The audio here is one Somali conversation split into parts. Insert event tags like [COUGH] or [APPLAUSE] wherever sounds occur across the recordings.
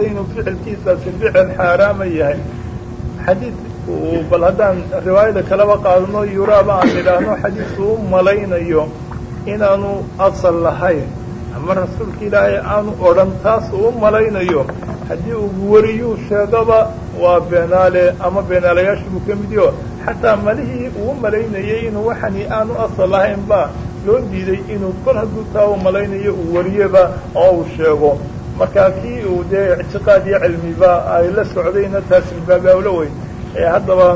inuu ficilkiisaasi ficil xaaraama yahay. Xadiid bal haddaan riwaayada kalaba qaadano yuraaba aan idhaahno xadiidku u malaynayo inaanu asal lahayn. Ama rasuulka ilaahay aanu odhan taas uu malaynayo. Haddii uu wariyuu sheegaba waa beenaale ama beenaalayaasha buu ka mid yaho xataa malihii uu malaynayay inuu waxani aanu asal lahayn ba loo diiday inuu kol hadduu taa u malaynayo uu wariyeba oo uu sheego marka kii uu dee ictiqaad iyo cilmiba ay la socdayna taas ilbaabawla weyn. Ee haddaba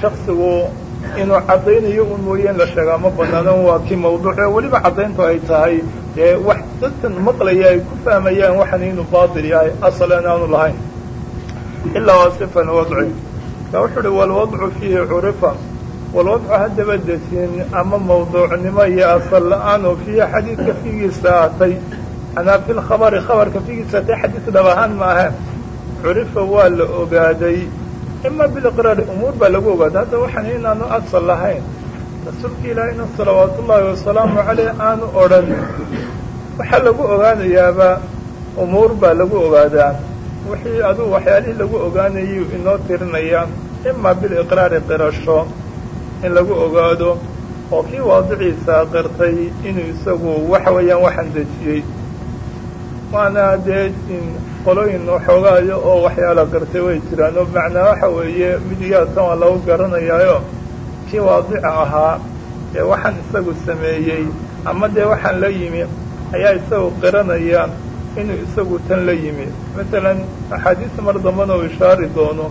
shaksigu inuu caddaynayo un mooye in la sheegaa ma banaadan waa kii mawduuce weliba caddayntu ay tahay. Dee wax dadkan maqlaya ay ku fahmayaan waxan inuu baatil yahay asal in aanu lahayn. Ilaa waa wadci ka wuxuu uhi walwadcu fiihi curifa. Walwadcu haddaba desin ama mawduucnimo iyo asal la'aan fiihi xadiidka figiisa aatay anaa fi lkhabari khabarka figiisa atay xadiis dhab ahaan maaha curifa waa la ogaaday ima biliqraari umuur baa lagu ogaaday hadda waxaan inaanu asal lahayn rasuulka ilaahayna salawaatu ullaahi wasalaamu caleyh aanu odhan waxaa lagu ogaanayaaba umuur baa lagu ogaadaa wixii adugu waxyaalihii lagu ogaanayay inoo tirinaya ima biliqraari qirasho in lagu ogaado oo kii waadiciisa qirtay inuu isagu waxa weeyaan waxaan dejiyey waana dee qolooyin xoogaayo oo waxyaala qirtay way jiraan. Oo macnaa waxa weeye midigaadkan waa lagu garanayaayo. Kii waadica ahaa ee waxaan isagu sameeyey ama dee waxaan la yimi ayaa isagu qiranaya inuu isagu tan la yimi. Masalan axaadiis mar dambana uu ishaari doono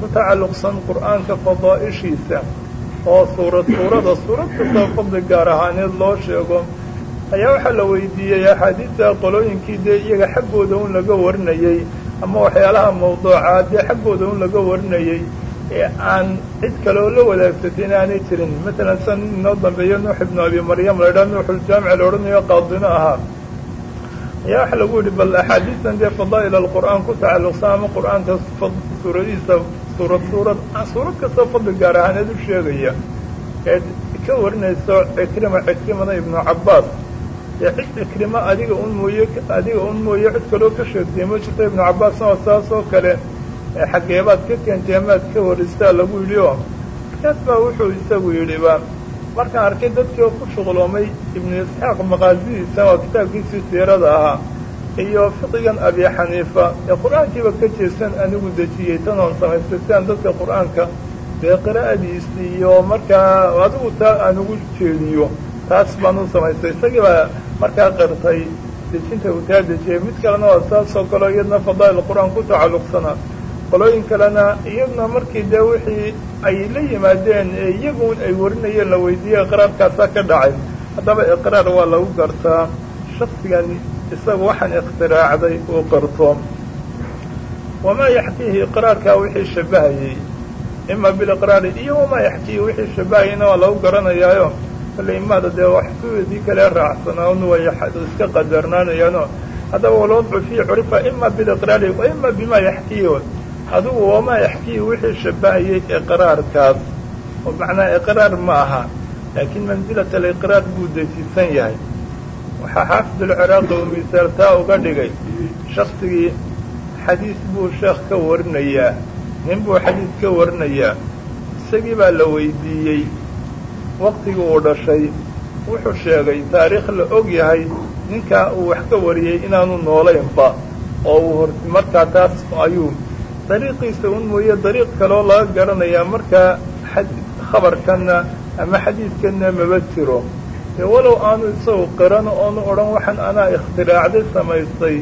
ku tacalluqsan qur'aanka fadaa'ishiisa oo suurad suurada suurad kastoo fadli gaar ahaaneed loo sheego ayaa waxaa la weydiiyey axaadiista qolooyinkii dee iyaga xaggooda un laga warinayey ama waxyaalaha mawduucaad dee xaggooda un laga warinayey ee aan cid kale oo la wadaagsatay in aanay jirin. Masalan san inoo dambeeyo nuux ibnu abi maryam la idhaha nuuxuljaamic la odhanayo qaadino ahaa. Ayaa waxaa lagu yidhi bal axaadiistan dee fadaa'il alqur'aan ku tacalluqsan ama qur'aanka suuradiisa suurad suurad suurad kastoo fadli gaar ahaaneed u sheegaya eed ka warinayso cikrima cikrimada ibnu cabbaas cikrima adiga un mooye adiga un mooye cid kaloo ka sheegtay ma jirto ibnu cabbaasna oo saas oo kale xaggeebaad ka keentay amaad ka waristaa lagu yidhi oo markaas baa wuxuu isagu yidhiba markaan arkay dadkii oo ku shuqloomay ibnu isxaaq maqaasidiisa waa kitaabkiisii siirada ahaa iyo fiqigan abi xaniifa ee qur'aankiiba ka jeesan anigu dejiyey tan oon samaystay si aan dadka qur'aanka dee qiraa'adiisi iyo markaa adigu taa aan ugu jeediyo taas baan u samaystay isagii baa markaa qirtay dejinta uu taa dejiyey mid kalena waa saasoo kaleo iyadna fadaa'il qur'aan ku tacalluqsana. Qolooyin kalena iyadna markii dee wixii ay la yimaadeen ee iyagun ay warinayeen la weydiiyey iqraarkaasaa ka dhacay. Haddaba iqraar waa lagu gartaa. Shaksigan isaga waxaan ikhtiraacday uu qirto wamaa yaxkiihi iqraarkaa wixii shabahayey ima biliqraari iyo wamaa yaxkiihi wixii shabahayeyna waa lagu garanayaayo kale imaada dee wax kuweedii kale raacsanaan way iska qadarnaanayaano haddaba walwadcu fii curifa ima biliqraari wa ima bima yaxkiihi adigu wamaa yaxkiihi wixii shabahayey iqraarkaas. Oo macnaa iqraar ma aha laakiin mansilat aliqraar buu dejisan yahay. Waxaa xaafid alciraaqi uu misaaltaa uga dhigay. Shaksigii xadiis buu sheekh ka warinayaa nin buu xadiis ka warinayaa isagii baa la weydiiyey waktigii uu dhashay wuxuu sheegay taariikh la og yahay ninkaa uu wax ka wariyey inaanu noolaynba oo uu markaa taas ayuu dariiqiisa un mooye dariiq kaloo laga garanayaa markaa khabarkanna ama xadiidkanna maba jiro. Dee walow aanu isagu qiran oonu odhan waxaan anaa ikhtiraacday samaystay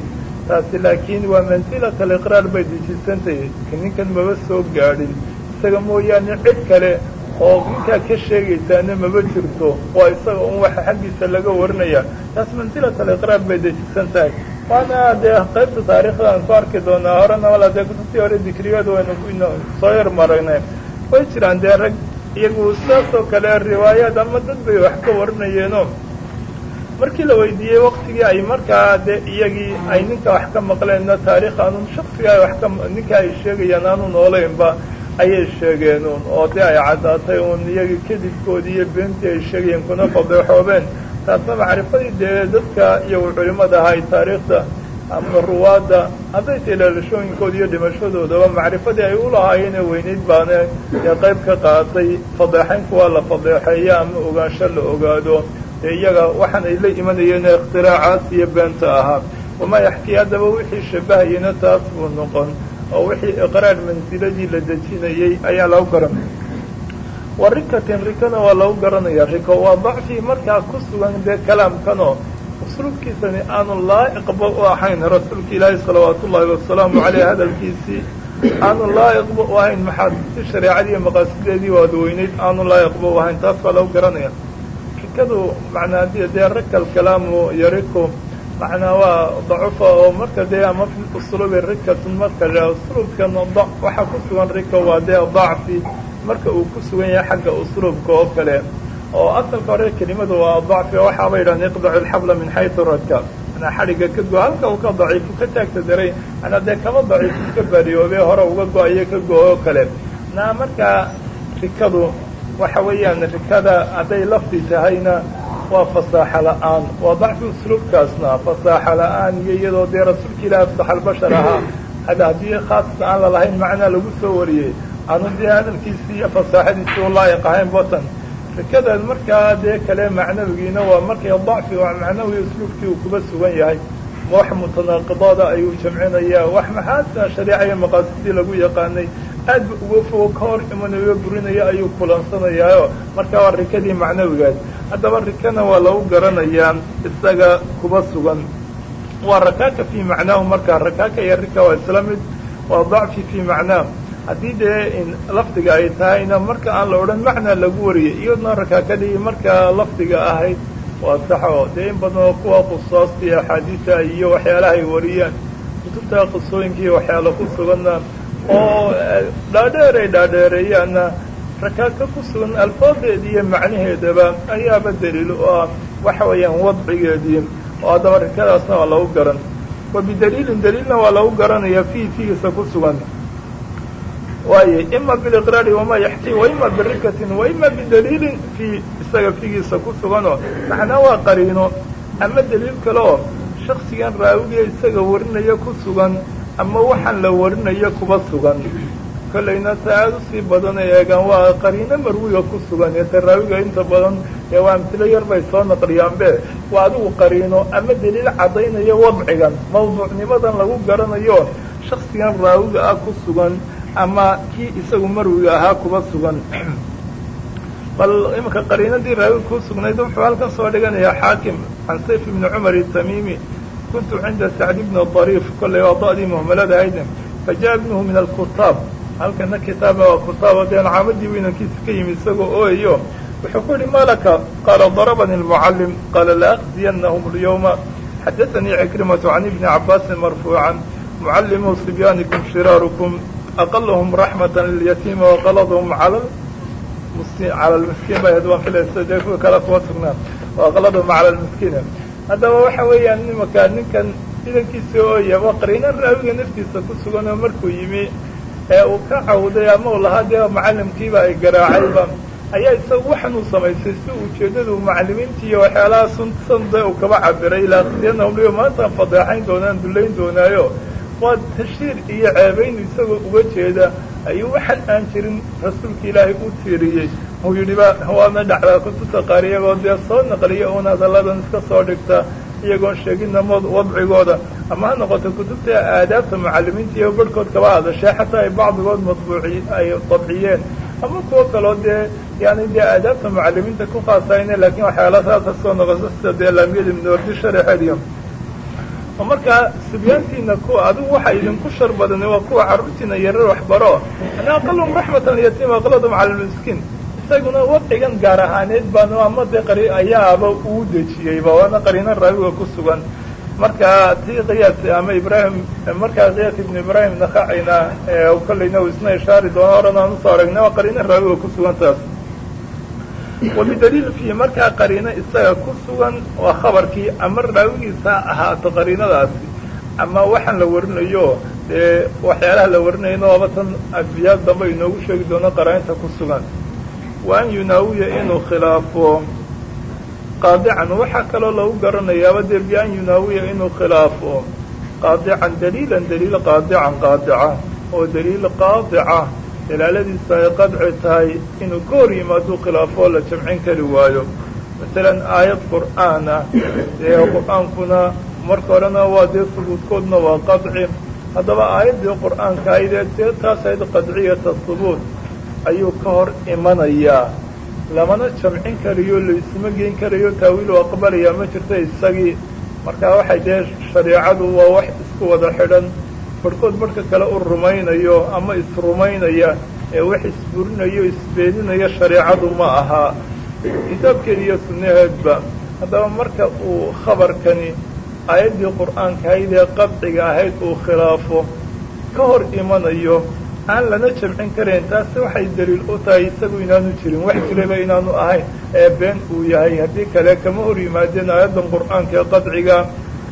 taasi laakiin waa mansilat aliqraar bay dejisantahay ninkan maba soo gaadhin. Isaga mooyaane cid kale oo ninkaa ka sheegaysaana maba jirto waa isaga un waxa xaggiisa laga warinaya taas mansilat aliqraar bay dejisan tahay. Waana dee qaybta taariikhdan ku arki doonaa horena wala dee kutubtii hore dikriyada waynu soo yar maraynay way jiraan dee rag iyagu sidaasoo kale riwaayaad ama dad bay wax ka warinayeeno. Markii la weydiiyey waktigii ay markaa dee iyagii ay ninka wax ka maqleenna taariikh aanun shaksiga ay wax ka ninka ay sheegayaan aanu noolaynba ayay sheegeen un oo dee ay caddaatay un iyagii kadibkoodii iyo beentii ay sheegayeen kuna fadeexoobeen. Taasna macrifadii dee dadka iyagu culimmada ahay taariikhda ama ruwaadda hadday tahay dhalashooyinkooda iyo dhimashadoodaba macrifadii ay u lahaayeenee weynayd baana ee qayb ka qaatay fadeexaynku waa la fadeexeeya ama ogaansho la ogaado. Ee iyaga waxaan ay la imanayeen ikhtiraacaaas iyo beenta ahaa. Wamaa yaxkii haddaba wixii shabahayena taas buu noqon oo wixii iqraar mansiladii la dejinayey ayaa lagu garan wa rikatin rikana waa lagu garanaya riko waa dacfii markaa ku sugan dee kalaamkanoo usluubkiisani aanu laa'iqba u ahayn rasuulka ilaahi salawaatu ullaahi wasalaamu caleyh hadalkiisii. Aanu laa'iqba u ahayn maxaa si shareecadii maqaasideedii waadweyneyd aanu laa'iqba u ahayn. Taas baa lagu garanaya rikadu macnaa dee rakal kalaamu yariko macnaa waa dacufa oo marka dee ama fi usluubi rikatun marka la usluubkan waxaa ku sugan rika waa dee dacfi. Marka uu ku sugan yahay xagga usluubka oo kale. Oo asalka hore kelimadu waa dacfi waxaaba yidhahan iqdacu alxabla min xaysu radka. Manaa xadhigga ka go halka uu ka daciifu ka taagta daray manaa dee kama daciifu iska baariyoobe hore uga go'ayo ka go oo kale. Naa markaa rikadu waxa weeyaan rikada hadday lafdi tahayna waa fasaaxo la'aan waa dacfi usluubkaasna fasaaxo la'aan iyo iyadoo dee rasuulka afsaxalbashar ahaa hada haddii khaasna aan lalahayn macnaa lagu soo wariyey aanu dee hadalkiisii iyo fasaaxadiisii u laa'iq ahayn batan rikadan markaa dee kale macnawigiina waa markay dacfi waa macnawi usluubkii uu kuba sugan yahay wax mutanaaqidaada ayuu jamcinayaa wax maxaasna shariica iyo maqaasidii lagu yaqaanay aad ba uga fogo ka hor imanayo burinaya ayuu kulansanayaayo markaa waa rikadii macnawigaas. Haddaba rikana waa lagu garanayaa isaga kuba sugan. Waa rakaaka fii macnaahu markaa rakaaka iyo rika waa isla mid waa dacfi fii macnaah. Haddii dee lafdiga ay tahayna marka aan la odhan macnaa lagu wariyay iyadna rakaakadii markaa lafdiga ahayd waa saxo dee in badan oo kuwa qusaasta iyo axaadiisa iyo waxyaalaha ay wariyaan. Kutubta qisooyinka iyo waxyaala ku suganna oo dhaadheer ay dhaadheereeyaanna rakaaka ku sugan alfaadeedii iyo macnaheedaba ayaaba daliil u ah waxa weeyaan wadcigeedii oo haddaba rikadaasna waa lagu garan. Wa bidaliilin daliilna waa lagu garanaya fii figiisa ku sugan. Waayo ima biliqraari wamaa yaxkii wa ima birikatin wa ima bidaliilin fii isaga figiisa ku suganoo. Macnaa waa qariino ama daliil kale oo shaksigan raawiga isaga warinaya ku sugan ama waxaan la warinayo kuba sugan. Kollayna ta aada u sii badan ay eegaan waa qariino marwiga ku sugan ee ta raawiga inta badan ee waa amtilo yar bay soo naqliyaanbe. Waa adigu qariino ama daliil caddaynayo wadcigan mawduucnimadan lagu garanayo shaksigan raawiga ah ku sugan ama kii isagu marwiga ahaa kuba sugan. Bal imanka qariinadii raawiga ku sugnayd wuxuu halkan soo dhiganayaa xaakim can sayf ibni cumar itamimi kuntu cinda sacd bni dariif kollay waa da'dii muhmalada ahayd fajaءa ibnuhu min alkutaab halkana kitaaba waa kutaaba dee caamadii weynankiisa ka yimi isagoo ooyayo wuxuu ku yihi malaka qaala darabani lmucallim qaala laaqdiyanahum اlyawma xadaanii cikrimatu can ibni cabaasin marfuucan mucallimuu sibyaanikum shiraarukum aqalahum raxmata lilyatiima waqaladhum cala cala lmiskiin bay waan filaysa dee kuwa kale kuwa sugnaa waqaladhum cala lmiskiin haddaba waxa weeyaan nimankaa ninkan idankiisa ooya waa qariino raawiga naftiisa ku sugan oo markuu yimi ee uu ka cawday ama uu lahaa dee macallimkiiba ay garaacayba ayaa isaga waxan uu samaystay si ujeeddadu macallimiintii iyo waxyaalaha sunsan dee uu kaba cabiray laaqsiyanahum liyo maantaan fadeexayn doonaan dullayn doonaayo waa tashiir iyo ceebaynu isagoo uga jeeda ayuu waxan aan jirin rasuulka ilaahay u tiiriyey. Uu yidhiba waana dhacdaa kutubta qaar iyagoo dee soo naqliya uun hadalladan iska soo dhigta iyagoon sheegina mod wadcigooda. Ama ha noqoto kutubta aadaabta macallimiinta iyo barhkood kaba hadashee xataa ay bacdigood matbuuci ay dabciyeen. Ama kuwo kaloo dee yani dee aadaabta macallimiinta ku khaasayne laakiin waxyaala saasa soo noqoto sida dee laamiyada ibnuordi sharaxeediyo oo markaa sibyaantiina kuwa adigu waxa idinku shar waa kuwa carruurtiina yarar waxbaro. Ana aqalum raxmatan yatiima aqladum cala lmiskiin isaguna wadcigan gaar ahaaneed baan ama dee qari ayaaba uu dejiyeyba waana qariino raawiga ku sugan. Marka tii qiyaas ama ibraahim markaa qiyaas ibnu ibraahim nakacayna kollayna uu isna ishaari doono horan aan u soo aragnay waa qariino raawiga ku sugan taas wabidaliil fiihi markaa qariino isaga ku sugan waa khabarkii ama raawigiisa ha ahaato qariinadaasi ama waxaan la warinayo dee waxyaalaha la warinayna waaba tan abiyaad dambe inoogu sheegi doono qaraa'inta ku sugan. Wa an yunaawiya inuu khilaafo qaadican. Waxaa kaloo lagu garanayaaba dee bian yunaawiya inuu khilaafo qaadican daliilan daliil qaadican qaadica oo daliil qaadica dalaaladiisa ay qadci tahay inuu ka hor yimaaduu khilaafoo la jamcin kari waayo. Masalan aayad qur'aan ah dee qur'aankuna marka horena waa dee subuudkoodna waa qadci haddaba aayaddii qur'aanka aydee dee taas ayd qadciyata subuud ayuu ka hor imanayaa lamana jamcin karayo laisma geyn karayo taawiilu aqbalayaa ma jirto isagii. Markaa waxay dee shareecadu waa wax isku wada xidhan barhkood barhka kale u rumaynayo ama isrumaynaya ee wax isburinayo isbeeninaya shareecadu ma aha. Kitaabkeeda iyo sunnaheedba haddaba marka uu khabarkani aayaddii qur'aanka ahayd ee qadciga ahayd uu khilaafo ka hor imanayo aan lana jamcin karayn taasi waxay daliil u tahay isagu inaanu jirin wax jiraba inaanu ahayn ee been uu yahay. Haddii kale kama hor yimaadeen aayaddan qur'aanka ee qadciga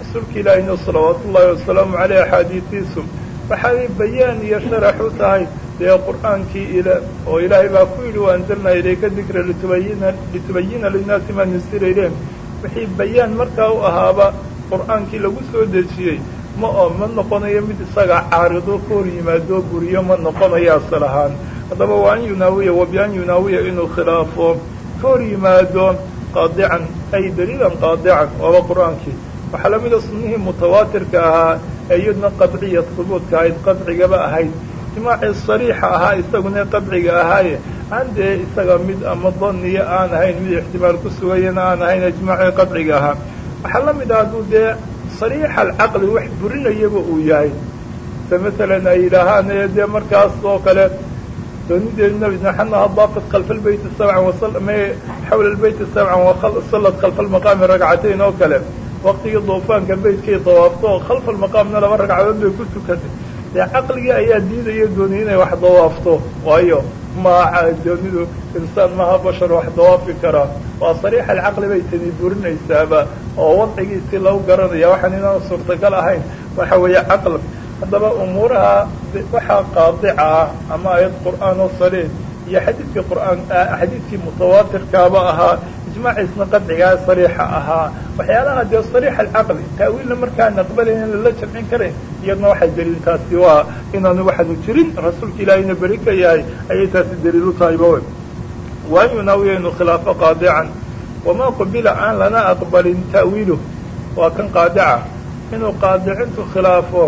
rasuulka ilaahina salawaatu ullaahi wasalaamu caleyh axaadiistiisu waxay bayaan iyo sharax u tahay dee qur'aankii oo ilaahay baa ku yidhi waanzalnaa ilayka dikra litubayina litubayina linnaasi maa nusila ilayhim. Wixii bayaan markaa u ahaaba qur'aankii lagu soo dejiyey ma oo ma noqonayo mid isaga caarido ka hor yimaado guriyo ma noqonayo asal ahaan. Haddaba waa an yunaawiya wa bian yunaawiya inuu khilaafo ka hor yimaado qaadican ay daliilan qaadican waaba qur'aankii waxaa lamida sunnihii mutawaatirka ahaa ee iyadna qadciya hubuudka ahayd qadcigaba ahayd. Ijmaacii sariixa ahaa isaguna qadciga ahaaye. Aan dee isaga mid ama daniyo aan ahayn mid ixtimaal ku sugayana aan ahayn ijmaacii qadciga ahaa. Waxaa la mid ah hadduu dee sariixa alcaqli wax burinayaba uu yahay. Se masalan ay yidhaahaan dee markaas oo kale doonideedu nabi naxanaha daafat khalfa lbeyti sabcan wasame xawla lbeyti sabcan wasallat khalfa almaqaami ragcatayn oo kale waktigii duufaanka beytkay dawaafto oo khalfa almaqaamna laba ragcadood bay ku tukatay dee caqligii ayaa diidaya dooniya inay wax dawaafto. Waayo maaca doonidu insaan maha bashar wax dawaafi karaa waa sariixa alcaqli bay tani burinaysaaba oo wadcigiisii lagu garanaya waxaan inaan suurtagal ahayn. Waxa weeye caql haddaba umuuraha waxaa qaadica ah ama ayad qur'aan oo sariix iyo xadiidkii qur'aan xadiidkii mutawaatirkaaba ahaa ijmaaciisna qadcigaa sariixa ahaa waxyaalaha dee sariixa alcaqli taawiilna markaan aqbalayn lala jamcin karayn iyadna waxay daliil taasi waa inaanu waxaanu jirin rasuulka ilaahayna beri yahay ayay taasi daliil u tahay bawe waan yunaawiya inuu khilaafo qaadican. Wamaa qubila aan lana aqbalin ta'wiiluh waa kan qaadica. Inuu qaadicintu khilaafo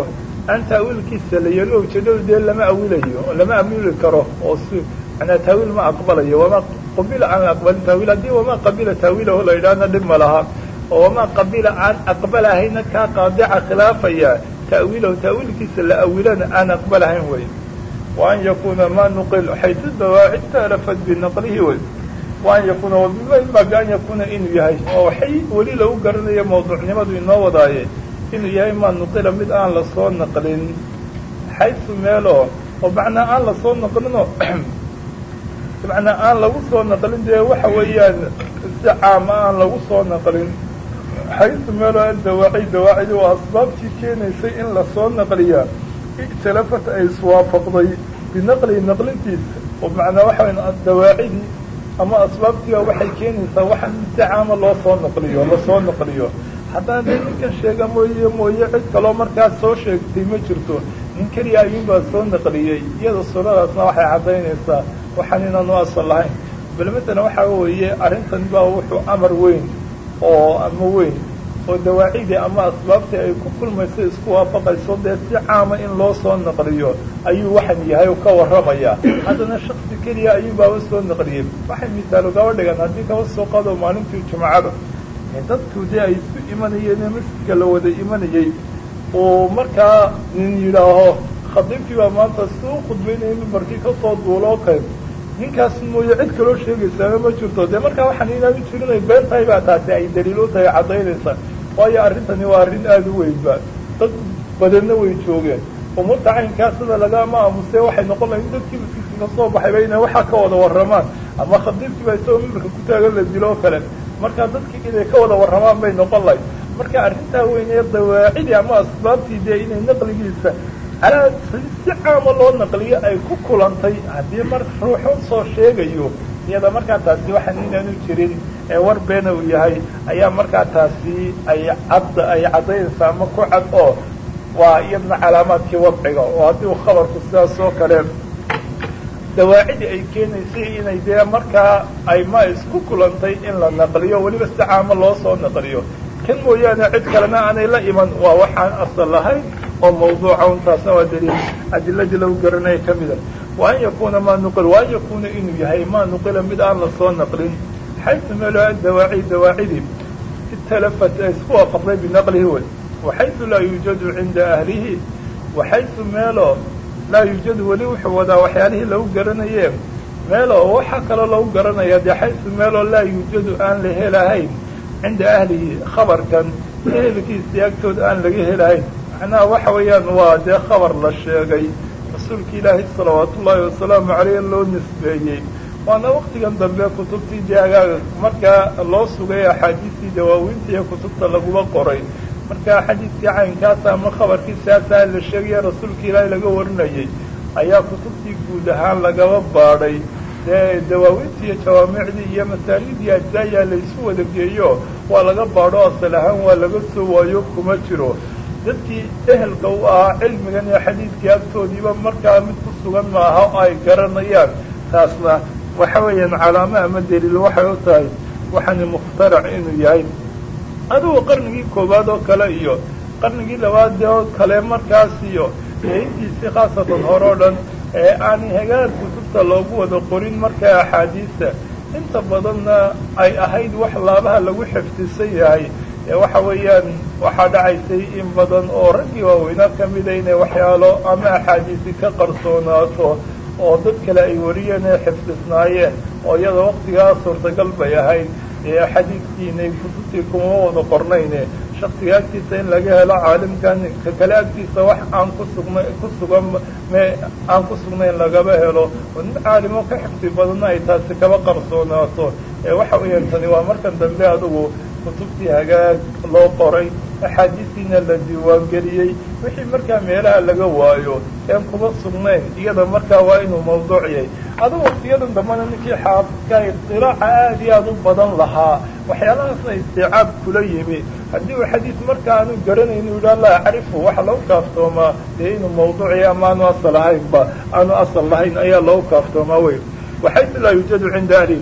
aan taawiilkiisa la yeelo ujeedadu dee lama awilayo lama awili karo oo si manaa taawiil ma aqbalayo wamaa qubila aan aqbalin taawiil haddii wamaa qabila taawiilahu la yidhaahna dhib ma laha oo wamaa qabila aan aqbalahayna kaa qaadica khilaafaya ta'wiilahu taawiilkiisa la awilana aan aqbalahayn wey wa an yakuuna ma nuqil xaysu dawaacid binaqlihi wey wa an yakuuna wabima bian yakuuna inuu yahay oo waxay weli lagu garanaya mawduucnimadu inoo wadaaye inuu yahay maa nuqila mid aan la soo naqlin xaysu meeloo oo macnaa aan la soo naqlinoo macnaa aan lagu soo naqlin dee waxa weeyaan si caama aan lagu soo naqlin. Xaysu meeloo adawaaci dawaacidi waa asbaabtii keenaysay in la soo naqliyaa ikhtilafat ay iswaafaqday binaqlihi naqlintiisa oo macnaa waxa weya dawaacidii ama asbaabtiiba waxay keenaysaa waxaan si caama loo soo naqliyo la soo naqliyo. Haddana dee ninkan sheega mooye mooye cid kaloo markaas soo sheegtay ma jirto. Nin keliya ayuunbaa soo naqliyey. Iyada suuradaasna waxay caddaynaysaa waxaan inaanu asal lahayn. Bal matalan waxaa weeye arrintan baa wuxuu amar weyn oo ama weyn oo dawaacidii ama asbaabtii ay ku kulmayso isku waafaqayso. Dee si caama in loo soo naqliyo ayuu waxan yahay oo ka warramayaa. Haddana shaksi keliya ayuunbaaba soo naqliyey. Waxay misaal ugaba dhigan haddii kaba soo qaado maalintii jumcada. Dadku dee ay isku imanayeen ee masjidka la wada imanayey oo markaa nin yidhaaho khadiibkii baa maanta si u khudbaynaya mimbarkii ka soo duuloo qayb ninkaas mooye cid kaloo sheegaysaama ma jirto. Dee markaa waxaan inaanu been tahay baa taasi ay daliil u tahay caddaynaysa. Waayo arrintani waa arrin aada u weynba dad badanna way joogeen. Umuurta caynkaa sida lagama aamuse waxay noqon lahay in dadkii masjidka ka soo baxayba inay waxaa ka wada warramaan. Ama khadiibkii baa isagoo mimbarka ku taagan la dilo kale. Marka dadkii inay ka wada warramaan bay noqon lahay marka arrintaa weynee dawaacidii ama asbaabtii dee inay naqligiisa si caama loo naqliyo ay ku kulantay haddii mar ruuxu soo sheegayo iyada markaa taasi waxaan inaanu jirin ee war beena uu yahay ayaa markaa taasi ay cad ay caddaynaysaa ama ku cad oo waa iyadna calaamaadkii wadciga oo haddii khabarku sidaas oo kale dawaacidii ay keenaysay inay dee markaa ay ma isku kulantay in la naqliyo weliba si caamo loo soo naqliyo. Kan mooyaane cid kalena aanay la iman waa waxaan asal lahayn oo mawduuca untaasna waa daliil. Adiladii lagu garanaya ka mida wa an yakuuna maa nuqil wa an yakuuna inuu yahay maa nuqila mid aan la soo naqlin. Xaysu meelo adawaaci dawaacidi. Italafat ay isku waafaqday binaqlihi wey waxaysu laa yuujadu cinda ahlihi. Waxaysu meelo laa yuujadu weli wuxuu wadaa waxyaalihii lagu garanaye meelo waxaa kaloo lagu garanaya dee xaysu meeloo laa yuujadu aan la helahayn cinda ahlihi khabarkan ehelkiisii agtooda aan laga helahayn macnaha waxa weeyaan waa dee khabar la sheegay. Rasuulka ilaahi salawaatu ullaahi wasalaamu caleyh loo nisbeeyey. Waana waktigan dambe kutubtii dee agaaga markaa loo sugay axaadiistii dawaawiinta iyo kutubta lagula qoray. Markaa xadiidkii caynkaasa ama khabarkii saasaa la sheegaya rasuulka ilaahi laga warinayay ayaa kutubtii guud ahaan lagaba baadhay. Dee dawaawintii iyo jawaamicdii iyo masaanidii ajzaayaa laysu wada geeyo. Waa laga baadho asal ahaan waa laga soo waayo kuma jiro dadkii ehelka u ahaa cilmigan iyo xadiidkii agtoodiiba markaa mid ku sugan maaha oo ay garanayaan. Taasna waxa weeyaan calaamo ama daliil waxay u tahay waxaani mukhtarac inuu yahay. Adugu qarnigii koowaad oo kale iyo qarnigii labaad oo kale markaas iyo intiisii khaasatan hore o dhan ee aanay hagaag kutubta loogu wada qorin markaa axaadiista inta badanna ay ahayd wax laabaha lagu xifdisan yahay ee waxa weeyaan waxaa dhacaysay in badan oo raggii waaweynaa ka mida inay waxyaalo ama axaadiisi ka qarsoonaato oo dad kale ay wariyeen ee xifdisnaayeen oo iyada waktigaa suurtagal bay ahayd ee xadiidkiinay kutubtii kuma wada qornayne. Shaksiga agtiisa in laga helo caalimkan ka kale agtiisa wax aan ku sugna ku sugan me aan ku sugnayn lagaba helo. Oo nin caalimo ka xifdi badanna ay taasi kaba qarsoonaato. Ee waxa weeyaan tani waa markan dambe adugu kutubtii hagaag loo qoray axaadiistiina la diiwaangeliyey wixii markaa meelaha laga waayo een kuma sugnayn iyada markaa waa inuu mawduuc yahay. Adugu waktiyadan dambana ninkii xaafidka isilaaxa aad iyo aad u badan lahaa waxyaalahaasna istiicaab kula yimi. Haddii uu xadiis marka aanu garanayn u yidhaha laa acrifu waxa lagu kaaftoomaa dee inuu mawduuciya ama aanu asal lahaynba aanu asal lahayn ayaa lagu kaaftoomaa wey waxaysu laa yuujadu cinda ahli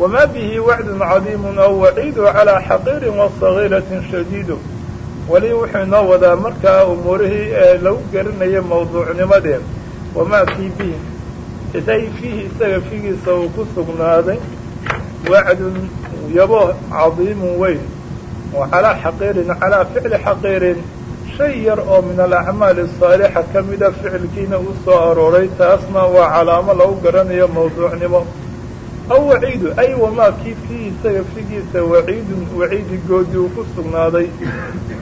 wma bihi wacdu cadiimu aw waciidu calىa xaqiiri waصagiiraةi shadiidu weli wuxuu inoo wadaa markaa umuurihii ee lagu garanaya mawduucnimadee wamaa fii bihi iday fiihi isaga figiisa uu ku sugnaaday wacdun yabo cadiimu weyn oo calaa xaqiirin calaa ficli xaqiirin shay yar oo min alacmaali الsaalixa ka mida ficilkiina u soo arooray taasna waa calaamo lagu garanayo mawduucnimo aw waciidu ay wamaa kii isaga figiisa waciidun waciidi goodi uu ku sugnaaday.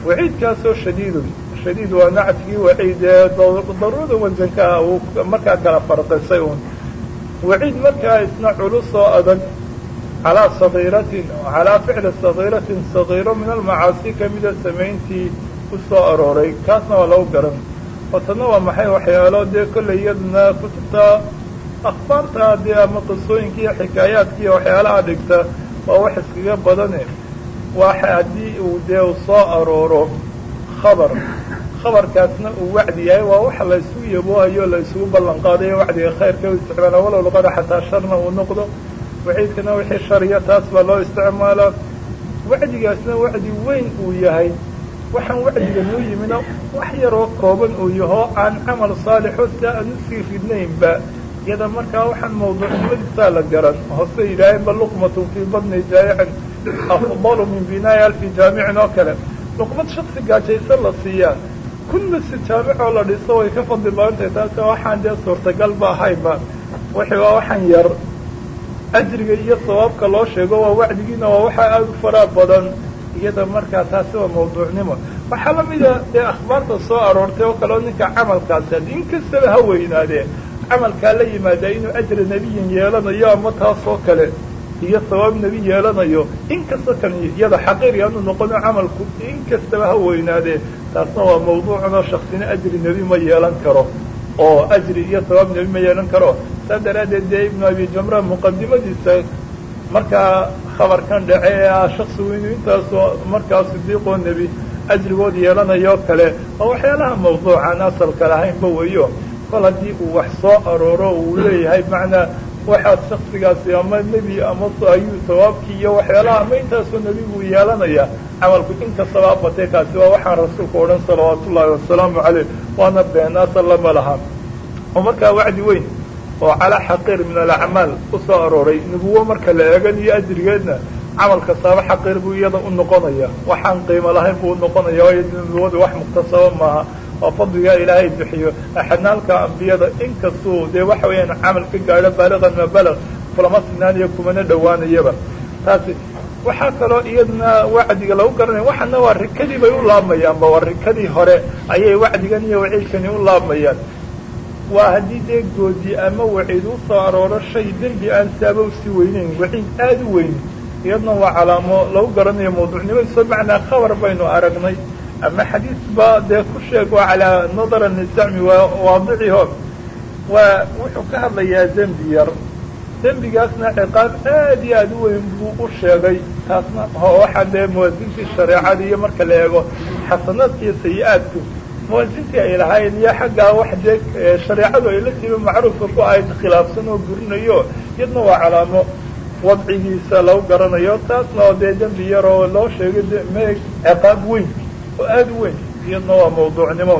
Waciidkaasoo shadiidun shadiid waa nactigii waciid ee daruurada wasanka ah uu markaa kala farqisay un waciid markaa isna culus oo adag calaa sagiiratin calaa ficli sagiiratin sagiiro min almacaasi kamida samayntii ku soo arooray. Kaasna waa lagu garan. Oo waa maxay waxyaalo dee kollay iyaduna kutubta akhbaarta dee ama qisooyinka iyo xikaayaadka iyo waxyaalaha dhigta waa wax iskaga badane. Waxa haddii uu dee soo arooro khabar. Khabarkaasna uu wacdi yahay waa waxa la isugu yaboohayo la isugu ballan qaadayo wacdiga khayrka u isticmaala. Walow luqada xataa sharna uu noqdo. Waciidkana wixii shariya taas baa loo isticmaalaa wacdigaasna wacdi weyn uu yahay. Waxaan wacdiga noo yimina wax yaroo kooban uu yahoo aan camal saalixo si aan u sii ridnaynba iyada markaa waxaan mawduucnimadiisaa la garan hoose yidhaaheenba luqmatun fii badni jaayicin. Afdalu min binaa'i alfi jaamicin oo kale. Luqmad shaksi gaajaysan la siiyaa kulli si jaamicoo la dhiso way ka fadli badantahay taasi waxaan dee suurtagalba ahaynba wixii waa waxaan yar. Ajriga iyo sawaabka loo sheego waa wacdigiina waa waxaa aada u faraa badan. Iyada markaa taasi waa mawduucnimo. Waxaa lamida dee akhbaarta soo aroortay oo kale oo ninka camalkaasi in ha weynaadee camalkaa la yimaada inuu ajra nebiyin yeelanayo ama taasoo kale iyo sawaab nebi yeelanayo inkasta kan iyada xaqiir yaanu noqono camalku in kastaba ha weynaadee taasna waa mawduucunoo shaksina ajri nebi ma yeelan karo oo ajri iyo sawaab nebi ma yeelan karo. Saa daraaddeed dee ibnu abi jamra muqadimadiisa markaa khabarkan dhace shaksigu inuu intaasoo markaa sidiiqoo nebi ajrigood yeelanayo kale oo waxyaalaha mawduucan asalka lahaynba weyo kol haddii uu wax soo arooro uu leeyahay macnaa waxaad shaksigaasi ama nebi ama ayuu sawaabkii iyo waxyaalaha ama intaasoo nebiguu yeelanaya camalku inkastaba abatee kaasi waa waxaan rasuulka odhan salawaatu ullaahi wasalaamu caleyh waana been asal lama laha. oo markaa wacdi weyn oo calaa xaqiir min alacmaal u soo arooray nubuwo marka la eegan iyo ajrigeedna camal kastaaba xaqiir buu iyada u noqonaya. Waxaan qiimo lahayn buu unoqonaya waayo nubuwada wax muktasaba maaha oo fadligaa ilaahay bixiyo. Axadnaalka ambiyada inkastuu dee waxa weeyaan camal ka gaadho baaliqan ma balag kulama sinaanayo kumana dhowaanayaba. Taasi waxaa kaloo iyadna wacdiga lagu garanaya. Waxana waa rikadii bay u laabmayaanba waa rikadii hore ayay wacdigan iyo waciidkani u laabmayaan. Waa haddii dee goodi ama waciid u soo arooro shay dembi aan saaba usi weyneyn waciid aada u weyn iyadna waa calaamo lagu garanayo mawduucnimadiisoo macnaa khabar baynu aragnay ama xadiis ba dee ku sheeg waa calaa nadara nisacmi waa waadiciho waa wuxuu ka hadlayaa dembi yar dembigaasna ciqaab aad iyo aada u weyn buu u sheegay taasna waxaa dee muwasintii shareecada iyo marka la eego xasanaadka iyo sayi-aadku muwasintii ay lahaayeen iyo xaggaa wax dee shareecadu ay la timi macruufka ku ahayd khilaafsan oo burinayo iyadna waa calaamo wadcigiisa lagu garanayo taasna dee dembi yar oo loo sheegay ciqaab weyn oo aada u weyn iyadna waa mawduucnimo.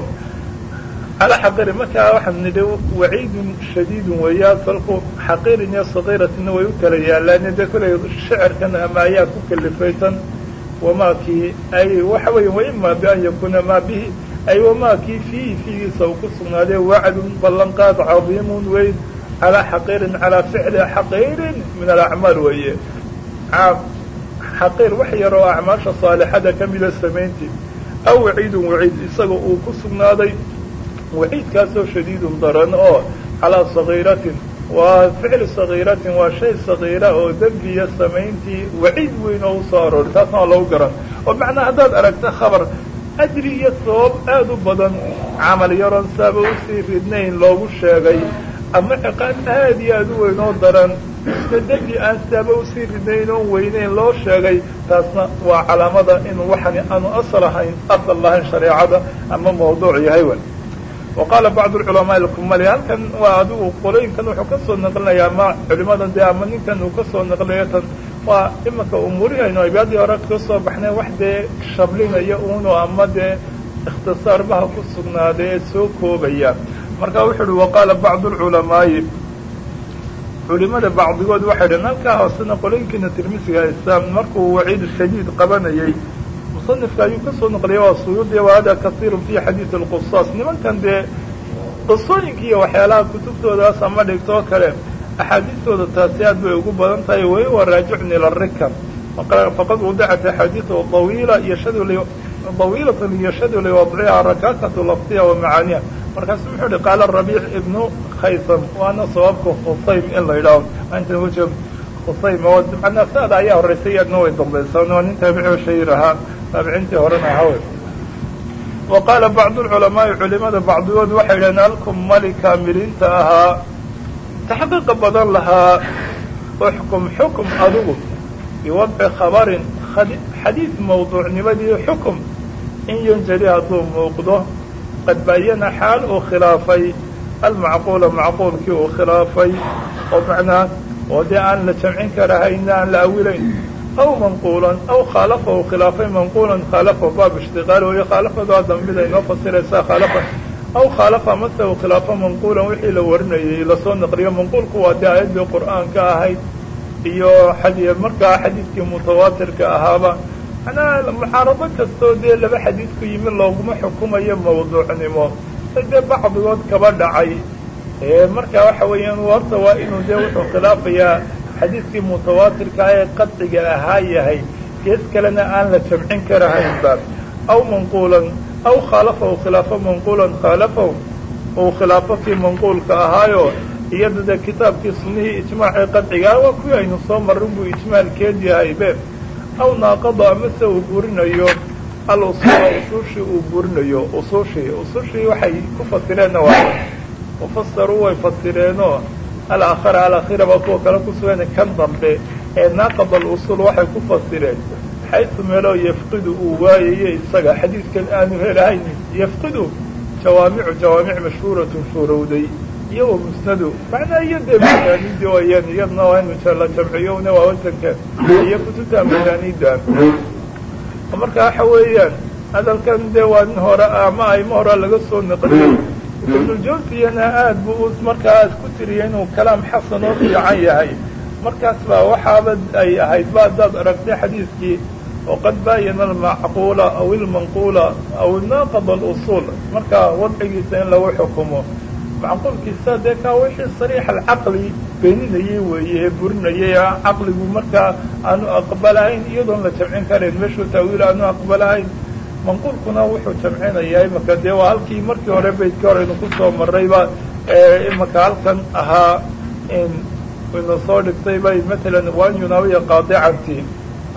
Calaa xaqiirin markaa waxaan nidhi waciidun shadiidun weeya salku xaqiirin iyo sakiiratina way u kala yaalaan dee kollay shicirkan ama ayaa ku kalifaysan wamaakii ay waxa weeye waima bian yakuuna maa bihi ay wamaakii fiihi fiigiisa uu ku sugnaaday wacdun ballanqaad cadiimun weyn calaa xaqiirin calaa ficli xaqiirin min alacmaal weeye. Xaqiir wax yar acmaasha saalixada ka mida samayntii aw waciidun waciid isaga uu ku sugnaaday. Waciidkaasoo shadiidun daran oo calaa sagiiratin. Waa ficli sagiiratin waa shay sagiira oo dembiya samayntii waciid weyn oo u soo arooray. Taasna lagu garan. Oo macnaa haddaad aragta khabar ajri iyo sabab aada u badan. Camal yaroon saaba u sii ridnayn loogu sheegay ama ciqaab aad iyo aada u weyn oo daran. Isna dembi aan saaba u sii ridnayn oon weyneyn loo sheegay taasna waa calaamada in waxani aanu asal ahayn asal lahayn shareecada ama mawduuc yahay wan wa qaala bacdu lculamaa alkumali halkan waa adigu qolooyinkan wuxuu ka soo naqlinayaa ama culimadan dee ama ninkan uu ka soo naqlinayo tan waa imanka umuurihaynu ibaadii hore ka baxnay wax dee shablinaya uno ama dee ikhtisaarbaha ku sugnaaday ee soo koobaya marka wuxuu uhi waqaala bacdu lculamaa'i culimada bacdigood waxay dhaheen halkaa hoosena qolooyinkiina tirmisiga islaam markuu waciid shadiid qabanayay. Musanifka ayuu ka soo waa suyuudi wa hada kasiirun fi xadiidi alqusaas. Nimankan dee qisooyinka iyo waxyaalaha kutubtoodaas ama dhigtoo kale axaadiistooda taasi aad bay ugu badan tahay way wa raajicun ila rikab faqad wadicat axaadiiu awiila yashhadu dawiilatan yashhadu liwadciha rakaakatu lafdiha wa macaaniha markaasu wuxuu uhi qaala rabiic ibnu khaysam waana sababka khusaym in la yidhaaho inta wajh khusaym oo manaa saada ayaa horeysay iyadna way dambaysaa waa nin taabici shahiir ahaa taabiciintii horena ahawe wa qaala bacdu lculamaai culimada bacdigood waxay yidhaheen alkumali kaamiliinta ahaa taxqiiqa badan lahaa uxkum xukum adigu biwadci khabarin xadiid mawduucnimadii xukum in yanjali hadduu muuqdo qad bayana xaal uu khilaafay. Almacquula macquulkii uu khilaafay. Oo macnaa oo dee aan la jamcin karahayna aan la awilayn. Aw manquulan aw khaalafa uu khilaafay manquulan khaalafa baab ishtiqaal weeye khaalafadu dambida inoo fasiraysaa khaalafa. Aw khaalafa mase uu khilaafo manquulan wixii la warinayay la soo naqliyo manquulku waa dee aayaddii qur'aanka ahayd. Iyo xadi markaa xadiidkii mutawaatirka ahaaba manaa mucaarado kastoo dee laba xadiid ku yimi looguma xukumayo mawduucnimo dee bacdigood kaba dhacay. Markaa waxa weeyaan horta waa inuu dee wuxuu khilaafayaa xadiidkii mutawaatirka ee qadciga ahaa yahay. Gees kalena aan la jamcin karahaynba aw manquulan aw khaalafa uu khilaafo manquulan khaalafahu uu khilaafo kii manquulka ahaayo. Iyada dee kitaabkii sunnihii ijmaacii qadcigaa waa kuwii aynu soo marin buu ijmaalkeed yahay be aw naaqado amase uu burinayo al usuula usuushii uu burinayo usuushii usuushii waxay ku fasireenna waa mufasaruu way fasireenoo alaakhara alaakhira baa kuwa kale ku sugan kan dambe ee naaqad alusuul waxay ku fasireen xaysu meeloo yafqidu uu waayayo isaga xadiidkan aanu helahayn yafqidu jawaamicu jawaamic mashhuuratun shuurowday iyo wa musnadu macnaa iyo dee masaaniidi wayaan iyadna waa inu la jamciyona waa wasanka iyo kutubta masaaniida marka waxa weeyaan hadalkan dee waa nin hore ama ayma hore laga soo naqliyey ibnuljawsiyana aad buu markaa ku tiriyay inuu kalaam xasan oo fiican yahay markaas baa waxaaba ay ahayd ba haddaad aragtay xadiidkii waqad baayana almacquula aw ilmanquula aw naaqada alusuul markaa wadcigiisa in lagu xukumo macquulkiisa dee kaa wixii sariix alcaqli beeninayey weeye ee burinayay caqligu markaa aanu aqbalahayn iyadoon la jamcin karayn meeshuu taawiil aanu aqbalahayn. Manquulkuna wuxuu jamcinayaa imaka dee waa halkii markii hore beydkii hore inu ku soo marrayba imaka halkan ahaa ina soo dhigtay bay matalan waan yunaawiya qaadicanti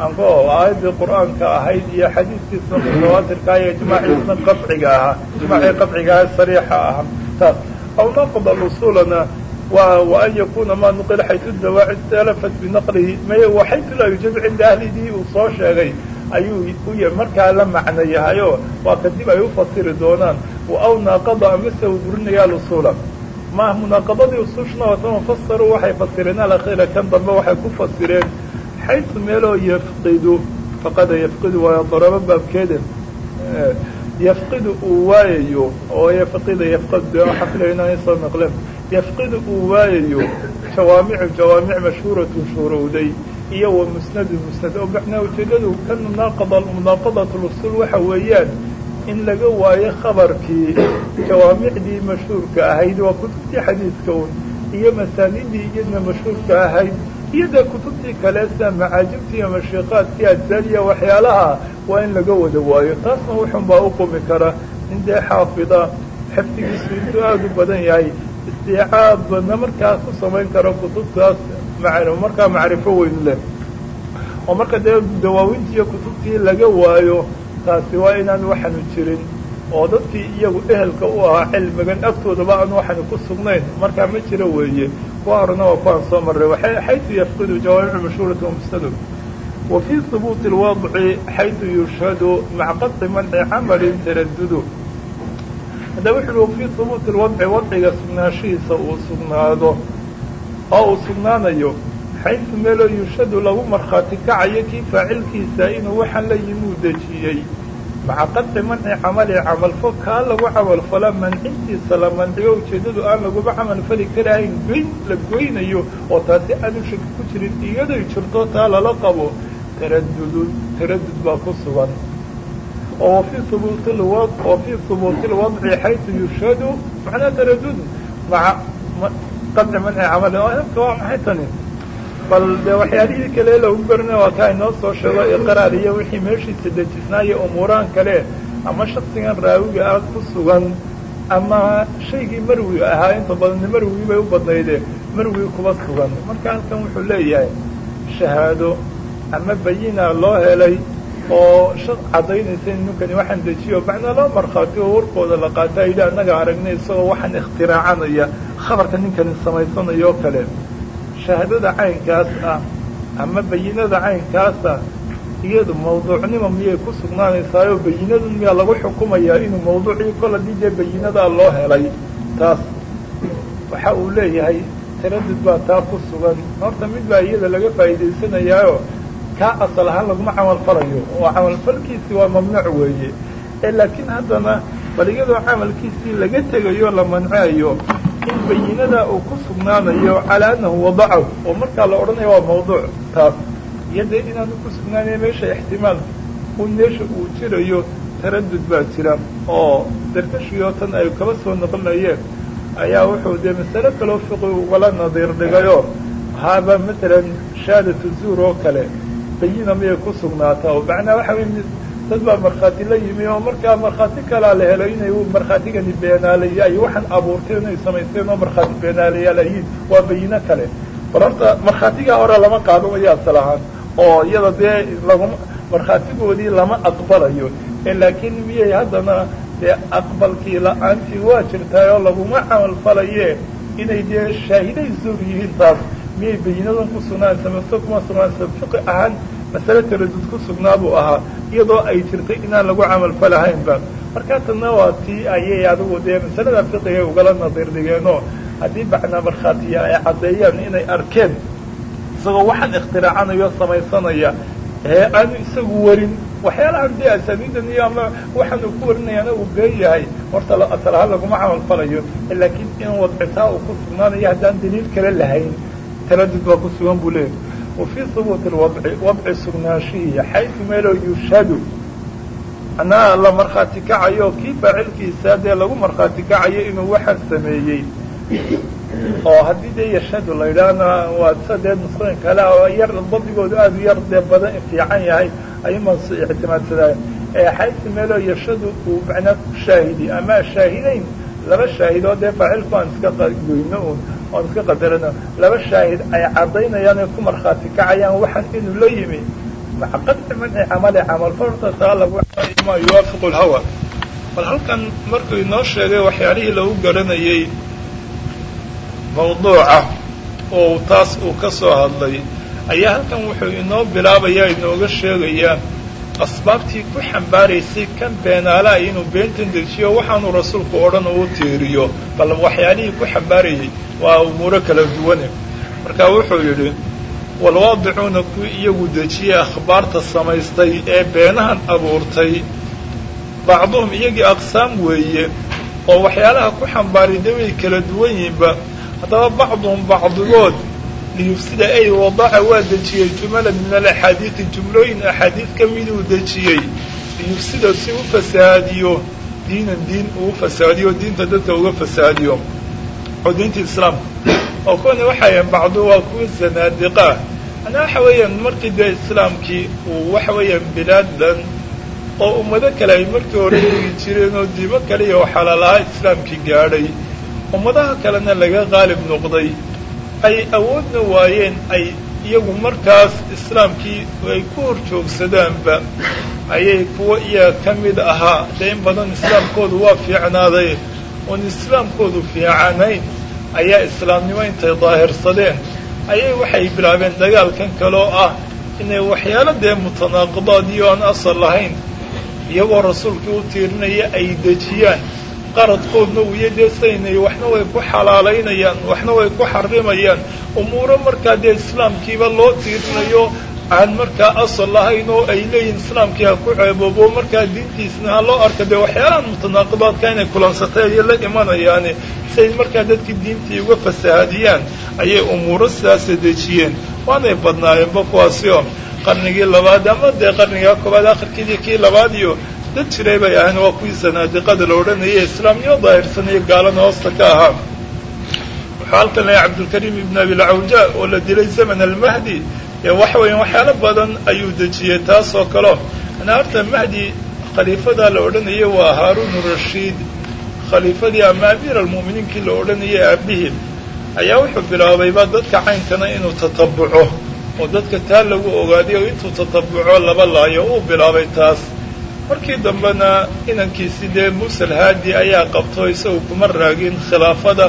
anko aayaddii qur'aanka ahayd iyo xadiiskiisa mutawaatirka iyo ijmaaciisna qadciga ahaa ijmaacii qadciga aha sariixa ah taas aw naqd usulana wa waan yakuna ma nuqila xaytu dawaaci talafat binaqlihi may waxaytu laa yujadu cinda ahlidii uu soo sheegay ayuu u markaa la macno yahayo waa kadib ay ufasiri doonaan aw naaqada amase uu burinaya lusula ma munaaqadadii usushna wata mufasaru waxay fasireen alakhira kan dambe waxay ku fasireen xaysu meeloo yafqidu faqada yafqidu waayo darabo baabkeeda yafqidu uu waayayo oo yafqida yafqad waxaa filaya inaan soo naqlen yafqidu uu waayayo jawaamicu jawaamic mashhuuratun shuurowday iyo wa musnadu musnad oo macnaa ujeedadu munaaqada munaaqadat lusul waxa weeyaan in laga waayo khabarkii jawaamicdii mashhuurka ahayd waa kutubtii xadiidka un iyo masaanidii iyadna mashhuurka ahayd iyo dee kutubtii kale sida macaajibtii iyo mashiiqaadkii ajsaaliya waxyaalaha waa in laga wada waayo. Taasna wuxun baa u qumi kara in dee xaafida xifdigiisu intuu aada u badan yahay istiicaabna markaa ku samayn karo kutubtaas markaa macrifo weyn leh. Oo marka dee dawaawintii kutubtii laga waayo taasi waa inaan waxanu jirin oo dadkii iyagu ehelka u ahaa cilmigan agtoodaba aan waxanu ku sugnayn. Markaa ma jiro weeye. Kuwa horena waa kuwaan soo marray. Xaytu yafqidu jawaamicu mashhuurati wamustadu wa fii hubuuti اlwadci xaytu yushhadu maca qadci manci camalin taradudu. Haddaba wuxu uhi fii hubuuti lwadci wadciga sugnaanshihiisa uu sugnaado. Oo uu sugnaanayo xaysu meeloo yushadu lagu markhaati kacayo kii faacilkiisa inuu waxaan la yimuu dejiyey maca qadci manci camali camalfo kaa lagu camalfala mancintiisa la manciyo ujeeddadu aan laguba camalfali karahayn goyn la goynayo oo taasi aanu ku jirin iyaday jirto taa lala qabo taradudun taradud baa ku sugan. Oo fii hubuuti lwa oo fii hubuuti lwadci xaysu yushadu macnaa taradud maca qadci manci camali hemka waa maxay tani bal dee waxyaalihii kale lagu garna waa kaa inoo soo sheego iqraar iyo wixii meeshiisa dejisnaayo umuuraan kale ama shaksigan raawiga ah ku sugan ama shaygii marwiga ahaa inta badan marwigii bay u badnayde marwigi kuba sugan marka halkan wuxuu leeyahay shahaado ama bayina loo helay oo shaq caddaynaysa in ninkani waxaan dejiyo macnaa loo markhaati oo warkooda la qaata yidhi annaga aragnay isagoo waxaan ikhtiraacanayaa khabarka ninkani samaysanayo o kale shahaadada caynkaas ah ama bayinada caynkaasa iyadu mawduucnima miyay ku sugnaanaysaayoo bayinadu miyaa lagu xukumayaa inuu mawduucii kol haddii dee bayinadaa loo helay. Taas waxa uu leeyahay taradud baa taa ku sugan. Horta mid baa iyada laga faa'iidaysanayaayo kaa asal ahaan laguma camalfalayo oo camalfalkiisii waa mamnuuc weeye. Ee laakiin haddana bal iyadoo camalkiisii laga tegayo la manceeyo in bayinadaa uu ku sugnaanayo calaa annahu wadacahu oo markaa la odhanayo waa mawduuc taas. Iyo dee inaanu ku sugnaanayo meesha ixtimaal un meesha uu jirayo taradud baa jira. Oo darkashiyo tan ay kaba soo noqonayeen ayaa wuxuu dee masale kaloo fiqi ugala nadiir dhigayo. Haaba matalan shahaadatu zuur oo kale bayina miyay ku sugnaataa? Oo macnaa waxa wey dad baa markhaati la yimi oo markaa markhaati kalaa la helo inay markhaatigani beenaalayaa iyo waxaan abuurtay inay samaysteen oo markhaati beenaalayaal ayiin waa bayino kale. Bal horta markhaatigaa hore lama asal ahaan oo iyada dee laguma markhaatigoodii lama aqbalayo. Ee laakiin miyay haddana dee aqbalkii la'aantii waa jirtaay oo laguma camalfalaye inay dee shaahiday zuur yihiin taas miyay bayinadan ku sugnaanaysa mase kuma sugnaanaysa fiqi ahaan masale taradud ku sugnaa buu ahaa iyadoo ay jirtay inaan lagu camalfalahaynba markaa tanna waa tii ayay adigu dee masalada fiqigay ugala nadiir dhigeenoo haddii bacnaa markhaatiya ay caddeeyaan inay arkeen isagoo waxaan ikhtiraacanayo samaysanaya ee aanu isagu warin waxyaalahan dee asaaniidan iyo ama waxaan uu ku warinayaana uu been yahay horta asal ahaan laguma camal falayo laakiin in wadcitaa uu ku sugnaanayo haddaan daliil kale lahayn taradud baa ku sugan buu leeyahy wa fii hubuuti lwadci wadci sugnaanshihi xaysu meeloo yushhadu anaa la markhaati kacayo kii faacilkiisa dee lagu markhaati kacayo inuu waxaan sameeyey. Oo haddii dee yashhadu la yidhaahna waa sa dee nusqooyin kale oo yar dabdigoodu aada u yar dee badan fiican yahay ayuuman ictimaadsadaayo xaysu meeloo yashhadu uu macnaa ku shaahidi ama shaahidayn laba shaahid oo dee faacilku aan iska goyno un oan iska qadarano laba shaahid ay caddaynayaan ay ku markhaati kacayaan waxaan inuu la yimi. Qadci manci camali camalfarta taa lagu ma yuwaafiqu lhawa bal halkan markuu inoo sheegay waxyaalihii lagu garanayey mawduuca oo taas uu ka soo hadlay ayaa halkan wuxuu inoo bilaabayaa inooga sheegayaa asbaabtii ku xambaaraysay kan beenaalaha inuu beentan dejiyo waxaanu rasuulku odhan uu tiiriyo bal waxyaalihii ku xambaarayay waa umuuro kala duwane marka wuxuu yidhi walwaadicuuna kuwii iyagu dejiyey akhbaarta samaystay ee beenahan abuurtay. Bacduhum iyagii aqsaam weeye oo waxyaalaha ku xambaaray de way kala duwan yihiinba. Haddaba bacduhum bacdigood liyufsida ay wadaca waa dejiyey jumala min alaxaadiidi jumlooyin axaadiid ka miduu dejiyey. Liyufsida si u fasahaadiyo diinan diin uu fasahaadiyo diinta dadka uga fasahaadiyo oo diinta islaamka oo kuwani waxay ahayn bacdu waa kuwa zanaadiqa. Manaa waxa weeyaan markii dee islaamkii uu waxa weeyaan bilaadan oo ummado kale ay markii hore degi jireen oo diimo kale iyo xalaalaha islaamkii gaadhay ummadaha kalena laga qaalib noqday ay awoodna waayeen ay iyagu markaas islaamkii ay ku hor joogsadaanba ayay kuwa iyaga ka mid ahaa. Dee in badan islaamkoodu waa fiicnaaday oon islaamkoodu fiicanayn ayaa islaamnimo intay daahirsadeen. Ayay waxay bilaabeen dagaalkan kaloo ah inay waxyaalo dee mutanaaqidaad iyo aan asal lahayn iyagoo rasuulkii u tiirinaya ay dejiyaan qaradkoodna uiyo dee saynay waxna way ku xalaalaynayaan waxna way ku xarimayaan umuuro markaa dee islaamkiiba loo tiirinayo aan markaa asal lahayn oo ay leeyihiin islaamkii ha ku ceeboobo markaa diintiisna ha loo arka dee waxyaalahan mutanaaqidaadka inay kulansatay ayay la imanayaane siay markaa dadkii diintii uga fasahaadiyaan ayay umuuro sidaasa dejiyeen waanay badnaayeenba kuwaasio qarnigii labaad ama dee qarnigaa koobaad akhirkiidii kii labaad iyo dad jiray bay ahayn waa kuwii sanaadiqada la odhanayay islaamnimo daahirsanaya gaalana hoosta ka ahaa wuxuu halkan leeyahay cabdulkariim ibn abilcawja oo la dilay zaman almahdi ee waxa weeya waxyaalo badan ayuu dejiyey taas oo kaleo ana horta mahdi khaliifadaa la odhanayay waa haaruun rashiid khaliifadii ama amiir almu'miniinkii la odhanayay aabihii ayaa wuxuu bilaabayba dadka caynkana inuu tatabuco oo dadka taa lagu ogaadiyo intuu tatabuco laba laayo uu bilaabay taas markii dambena inankiisi dee muuse alhaadi ayaa qabtay isagu kuma raagin khilaafada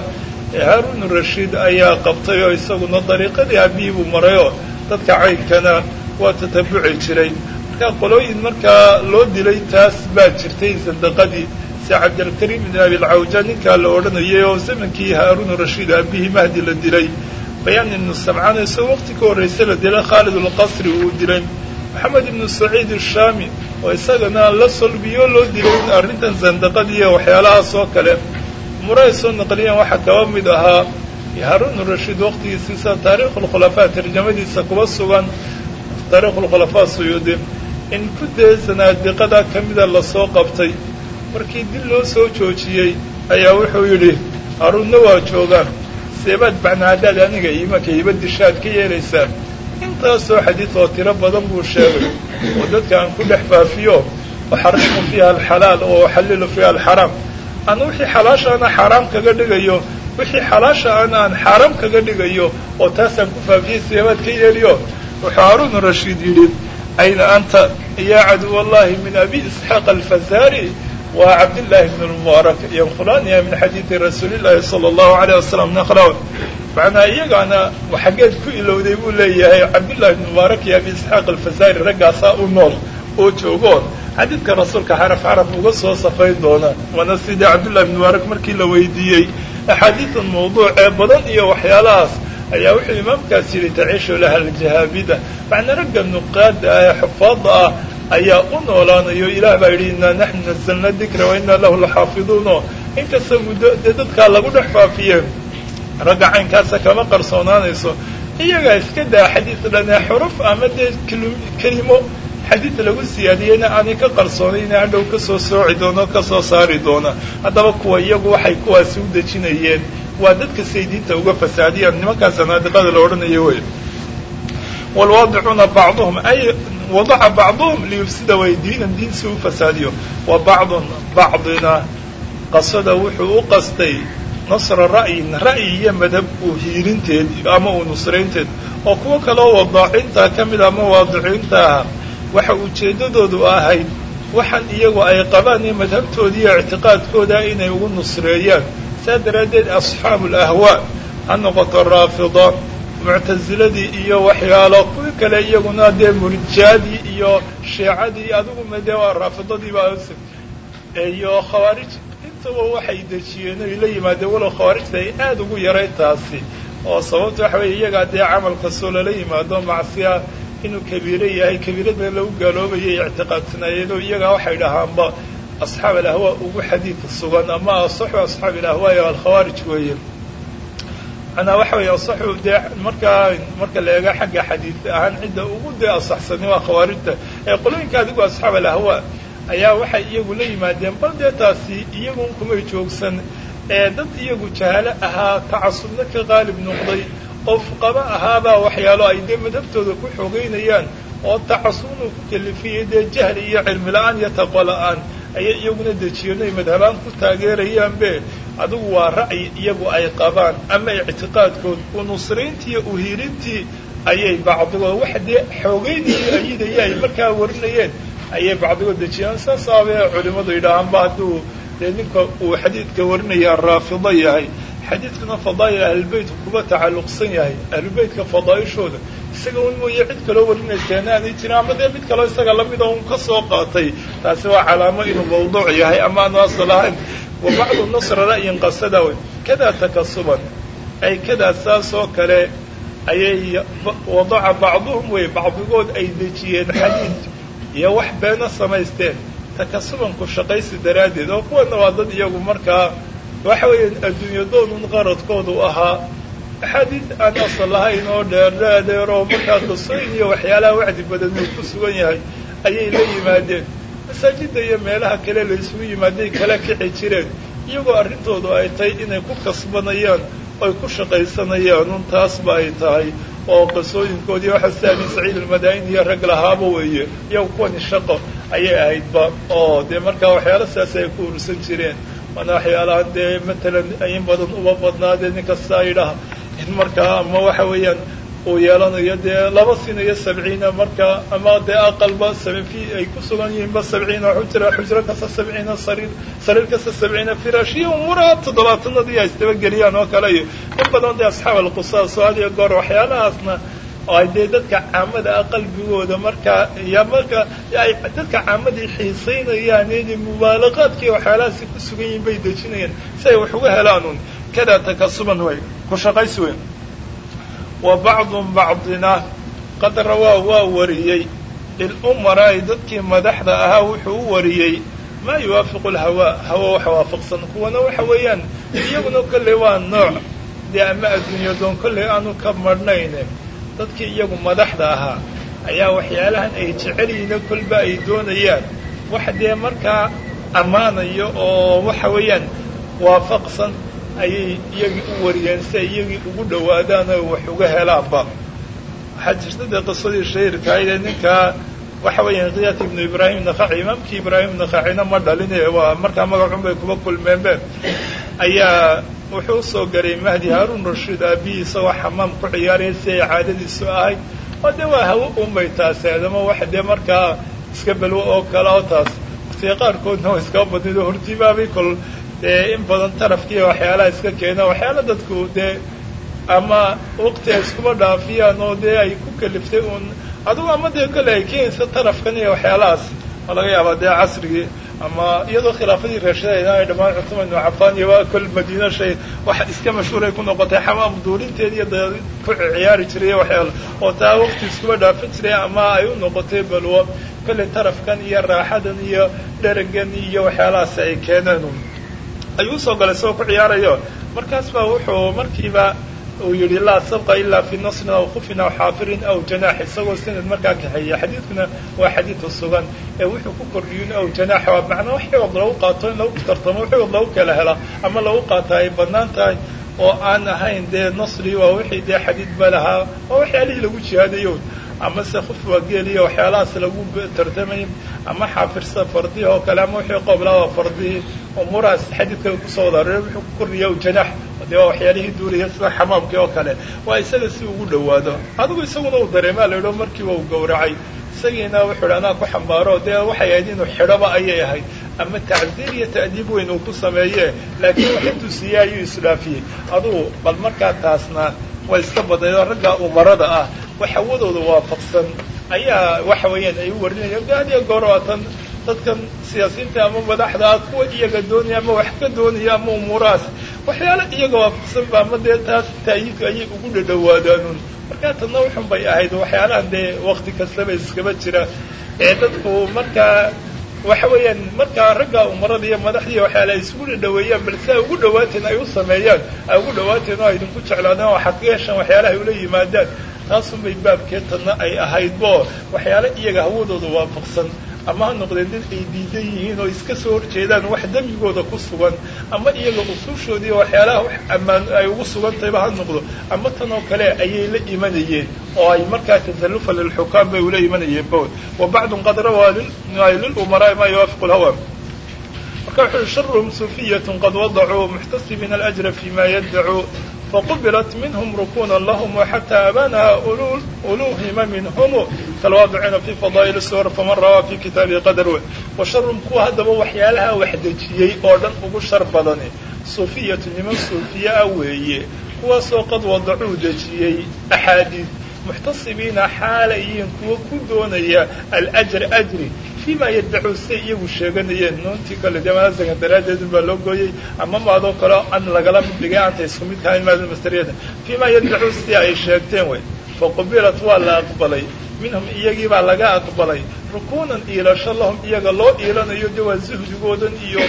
haaruun rashiid ayaa qabtay oo isaguna dariiqadii aabihii buu marayoo dadka caynkana waa tatabuci jiray. Markaa qolooyin markaa loo dilay taas baa jirtay sandaqadii si cabdilkariim ibn abilcawja ninkaa la odhanayay oo zamankii haaruun rashiid aabihii mahdi la dilay. Bayaan ibnu samcaan isagoo waqti ka horraysa la dilay khaalid alqasri uu dilay maxamed ibnu saciid ashaami oo isagana la solbiyo loo dilay arrintan sandaqadiiyo waxyaalahaas oo kale. Umuray soo naqliyeen waxaa kaba mid ahaa. Haaruun rashiid waqtigiisiisa taariikhu lkhulafaa tarjamadiisa kuba sugan taarikhu lkhulafaa suyuudi. In ku dee sanaadiqada ka mida la soo qabtay. Markii dil loo soo joojiyey ayaa wuxuu yidhi haaruunna waa joogaan. Seebaad bacna haddaad aniga iimanka iba dishaad ka yeelaysaan intaasoo xadiid oo tiro badan buu sheegay oo dadka aan ku dhex faafiyo waxarimu fiiha alxalaal oo uxallilu fiiha alxaraam aan wixii xalaasha ana xaaraam kaga dhigayo wixii xalaasha ana aan xaaraam kaga dhigayo oo taasaan ku faafiyey seebaad ka yeeliyo. Wuxuu haaruun rashiid yidhi ayna anta yaa caduw allahi min abi isxaaq alfazari wa cabdillaahi bn lmubaarak yanqulaaniha min xadiidi rasuuli llahi sala allahu alayh wasalam naqla macnaa iyagaana xaggeed ku ilowday buu leeyahay cabdullahi ibn mubaarak iyo abi isxaaq alfasaari raggaasaa u nool oo joogoon. Xadiidka rasuulka xaraf xaraf uga soo safayn doona waana sidii cabdullahi ibn mubaarak markii la weydiiyey. Axaadiidan mawduuc ee badan iyo waxyaalahaas ayaa wuxuu imaamkaas yidhi taciishu laha aljahaabida macnaa ragga nuqaada ah ee xufaada ah ayaa u noolaanayo ilaah baa yidhi innaa naxnu nasalna dikra wa innaa lahu laxaafiduuno inkasta muddo dadkaa lagu dhex faafiye ragga caynkaasa kama qarsoonaanayso iyagaa iska daa xadiid dhanee xuruf ama dee kelimo xadiid lagu siyaadiyeyna aanay ka qarsoonayna hadhow ka soo sooci doono ka soo saari doona haddaba kuwa iyagu waxay kuwaasi u dejinayeen. Waa dadka siay diinta uga fasaadiyaan nimankaa sanaadiqada la odhanayo wey walwaadicuuna bacduhum ay wadaca bacduhum liyufsida way diinan diin si u fasaadiyo. Wa bacdun bacdina qasada wuxuu u qastay nasra ra'yin ra'yi iyo madhab uu hiilinteed ama uu nusraynteed oo kuwo kaloo wadaacinta ka mid ama waadiciinta ah waxa ujeeddadoodu ahayd waxaan iyagu ay qabaan iyo madhabtooda iyo ictiqaadkooda inay ugu nusreeyaan saa daraaddeed asxaabu alahwaa ha noqoto raafida muctasiladii iyo waxyaalo kuwii kale iyaguna dee murjaadii iyo shiicadii adiguma dee raafidadiiba iyo khawaarij intaba waxay dejiyeen oy la yimaadeen walow khawaarijta ay aada ugu yaray taasi. Oo sababta waxa weeye iyagaa dee camal kastoo lala yimaado macsiya inuu kabiire yahay kabiirada lagu gaaloobayay ictiqaadsanaayeenoo iyagaa waxay dhahaanba asxaab alahwaa ugu xadiid sugan. Ama asaxu asxaab alahwaa alkhawaarij weeye. Manaa waxa weeye asaxu dee markaa marka la eega xagga xadiid ahaan cidda ugu dee asaxsani waa khawaarijta. Ee qolooyinka adigu asxaab alahwaa ayaa waxay iyagu la yimaadeen bal dee iyagun kumay joogsan ee dad iyagu jahaalo ahaa tacasubna ka qaalib noqday oo ahaabaa waxyaalo ay dee madhabtooda ku xogeynayaan oo tacasubnu ku kalifiyey dee jahli iyo cilmi la'aan iyo taqwo la'aan ayay iyaguna dejiyeen madhabaan ku taageerayaanbe adigu waa ra'yi iyagu ay qabaan ama ictiqaadkood u nusrayntii iyo uhiilintii ayay bacdigood wax dee xoogeynayii ayidaya ay markaa warinayeen ayay bacdigood dejiyaan saas aabee culimmadu yidhaahaanba hadduu dee ninka uu xadiidka warinaya raafido yahay xadiidkuna fadaa'il ahlulbeyt kuba tacalluqsan yahay. Ahlulbeytka fadaa'ishooda isaga un mooye cid kaloo warinaysaana aanay jirin ama dee mid kaloo isaga lamida un ka soo qaatay. Taasi waa calaamo inuu mawduuc yahay ama aanu asal ahayn wa bacdu nasra ra'yin qasada wey kadaa takasuban ay kadaa saas oo kale ayay wadaca bacduhum wey bacdigood ay dejiyeen xadiid iyo wax beena samaysteen. Takasubanku shaqaysi daraaddeed oo kuwana waa dad iyagu markaa waxa weeyaan adduunyadoodun qaradkoodu ahaa. Axaadiid aan asal lahayn oo dheerdheerdheer oo markaa qisooyin iyo waxyaalaha wacdi badan uu ku sugan yahay ayay la yimaadeen. Masaajidda iyo meelaha kale la isugu yimaaday kala kici jireen iyagoo arrintoodu ay tahay inay ku kasbanayaan oy ku shaqaysanayaan un taasba ay tahay oo qisooyinkoodii waxa sida saciid almadaa'in iyo rag lahaaba weeye iyago kuwani shaqo ayay ahaydba oo dee markaa waxyaala sidaas ay ku ursan jireen. Waana waxyaalahan dee matalan in badan uba badnaadee nin kasta yidhaha in markaa ama waxa weeyaan uu yeelanayo dee laba sin iyo sabciina markaa ama dee aqalba ay ku sugan yihiinba sabciina xujra xujro kasta sabciina sariir sariir kasta sabciina firaash iyo umuuraha toddobaatanadii ay isdabageliyaan oo kale iyo in badan dee asxaab alqusaas oo had iyo goor waxyaalahaasna ay dee dadka caamada qalbigooda markaa iyo marka dadka caamadii xiisaynayaan inay mubaalaqaadkii waxyaalahaasi ku sugan yihiin bay dejinayaan si ay wax uga helaan un kadaa takasuban way ku shaqaysi weyn wa bacdun bacdina qad rawaa waa wariyey. Lilumaraa'i dadkii madaxda ahaa wuxuu u wariyey. Maa yuwaafiqu lhawaa hawa wax waafaqsan kuwana waxa weeyaan iyaguna kolley waa nooc. Dee ama adduunyadoon kolley aanu ka marhnayne dadkii iyagu madaxda ahaa ayaa waxyaalahan ay jecel yihiin kolba ay doonayaan. Wax dee markaa ammaanayo oo waxa weeyaan waafaqsan ayay iyagii u wariyeen si ay iyagii ugu dhowaadaan oo wax uga helaanba. Waxaa jirta dee qisadii shahiirkaayde ninkaa waxa weeyaan kiyat ibnu ibraahim nakaci imaamkii ibraahim nakacina ma dhaline waa markaa magacun bay kuba kulmeenbe ayaa wuxuu u soo garay mahdi haarun rashiid aabihii isagoo xamaam ku ciyaaraya si ay caadadiisu ahayd. Oo dee waa hawo unbay adama waxa dee markaa iska balwo oo kale oo taas. Waqtiga qaarkoodna waa iskaba badnayd oo hortiibaabay kol dee in badan tarafkiiya waxyaalaha iska keena waxyaala dadku dee ama waqti ay iskuba dhaafiyaan oo dee ay ku kaliftay uun adugu ama dee kale ay keenaysa tarafkan iyo waxyaalahaas oo laga yaabaa dee casrigii ama iyadoo khilaafadii reeshadayna ay dhammaan cuthman ibnu cafaan iyo kol madiina shay wax iska mashhuuray ku noqotay xamaam duulinteed iyo dee ku ciyaari jiray waxyaala oo taa waqti iskuba dhaafin jiray ama ay u noqotay balwo kolley tarafkan iyo raaxadan iyo dheragan iyo waxyaalahaas ay keeneen ayuu u soo galay isagoo ku ciyaarayo. Markaas baa wuxuu markiiba uu yihi laa sabqa ilaa fi nasrin aw khufin aw xaafirin aw janaax. Isagoo sanad markaa kaxeeya. Xadiidkuna waa xadiidka sugan. Ee wuxuu ku kordhiyin aw janaax waa macnaa wax xiwad lagu qaato in lagu tartamo xiwad lagu kala hela ama lagu qaata ay bannaan tahay oo aan ahayn dee nasri waa wixii dee xadiid ba lahaa waa waxyaalihii lagu jihaadayo. Ama se khuf waa geeliya waxyaalahaas lagu tartamay ama xaafirsa fardihi oo kale ama wixii qooblaha fardihi umuurahaas xadiidka ku soo wada aroray wuxuu ku kordhiya janaax dee waa waxyaalihii duulaya sida xamaamkii oo kale waa isaga si ugu dhawaado adigu isaguna uu dareemaa la yidho markiiba uu gowracay isagiina wuxuu hi anaa ku xambaaro dee waxay ahayd inuu xidhoba ayay ahayd ama tacziir iyo ta'diib weyn uu ku sameeye laakiin wax intuu siiyey ayuu isdhaafiyey adugu bal markaa taasna way iska badnayd oo ragga umarada ah wax hawadooda waafaqsan ayaa waxa weeyaan ay u warinayaan had iyo goor waatan dadkan siyaasiyiinta ama madaxda ah kuwa iyaga doonaya ama wax ka doonaya ama umuurahaas waxyaala iyaga waafaqsan ba ama dee taas taayiidka ayay ugu dhadhawaadaanun markaa tadna wuxun bay ahayd waxyaalahan dee wakti kastaba iskaba jira. Ee dadku markaa waxa weeyaan markaa ragga umarada iyo madaxdii waxyaala ay isugu dhadhaweeyaan bal si ay ugu dhawaateen ay u sameeyaan ay ugu dhawaateen oo idinku jeclaadaan waxaad ka waxyaalaha ay ula yimaadaan taasunbay baabkeetana ay ahaydbo. Waxyaala iyaga hawadooda waafaqsan ama ha noqdeen dad ay diidan yihiin oo iska soo horjeedaan wax dembigooda ku sugan ama iyaga usuushoodii waxyaalaha wax ammaan ay ugu sugantayba ha noqdo. Ama tan oo kale ayay la imanayeen oo ay markaa tasallufa lilxukaam bay ula imanayeen bawd wa bacdun qad rawaa lilumaraa'i maa yuwaafiqu lhawa marka wuxu uhi sharuhum sufiyatun qad wadacuu muxtasibin alajra fima yadacuu faqubilat minhum rukunan lahm xata abanaha uluhima minhum talwaadiciina fi fadaa'il suwar faman rawaa fi kitaabihi qadar wey washarum kuwa haddaba waxyaalaha wax dejiyey oo dhan ugu shar badani suufiyatu niman suufiye ah weeye kuwaasoo qad wadacuu dejiyey axaadiid muxtasibiina xaalay yihiin kuwa ku doonaya alajra ajri fima maa yaddacu say iyagu sheeganayeen. Noontii kale dee manasakan daraaddeedu baa loo gooyey ama maadoo kale an lagala mid dhigay aanta isku mid kahayn maadamasteriyada fii maa yaddacu si ay sheegteen way. Faqubilat waa la aqbalay. Minhum iyagiibaa laga aqbalay. Rukuunan iilasho lahum iyaga loo iilanayo. Dee waa zuhdigoodan iyo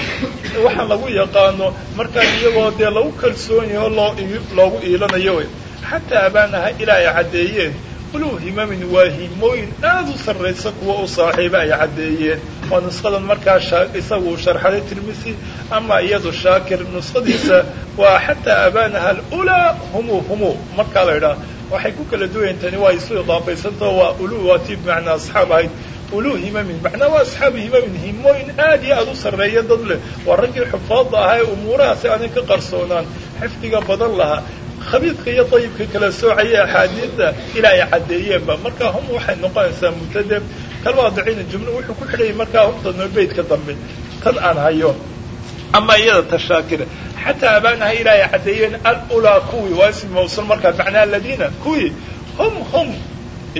waxaan lagu yaqaano. Markaas iyagoo dee lagu kalsoon yaho loo loogu iilanayo way xataa abaanaha ilaa ay caddeeyeen. Uluu himamin waa himooyin aada u sarraysa kuwa u saaxiiba ay caddeeyeen. Oo nusqadan markaa isagu sharxaday tirmisi ama iyadu shaakir nusqadiisa waa xataa abaanaha alulaa humu humu. Markaa la idhaha waxay ku kala duwayen tani waa isu idaafaysantao waa ulu waa tii bimacnaa asxaab ahayd. Uluu himamin macnaa waa asxaabu himamin himooyin aad iyo aada u sarreeya dad leh. Waa raggii xufaadda ahaa ee umuurahaasi aanay ka qarsoonaan. Xifdiga badan lahaa khabiidka iyo dayibka kala soocaya axaadiidda ilaa ay caddeeyeenba markaa hum waxay noqonaysaa mubtade kalwaadiciina jumlo wuxuu ku xidhayay markaa humtano beydka dambe tan aan hayo. Ama iyada tashaakira xataa abaanaha ilaa ay caddeeyeen alulaa kuwii waa ismi mawsul markaa macnaa aladiina kuwii hum hum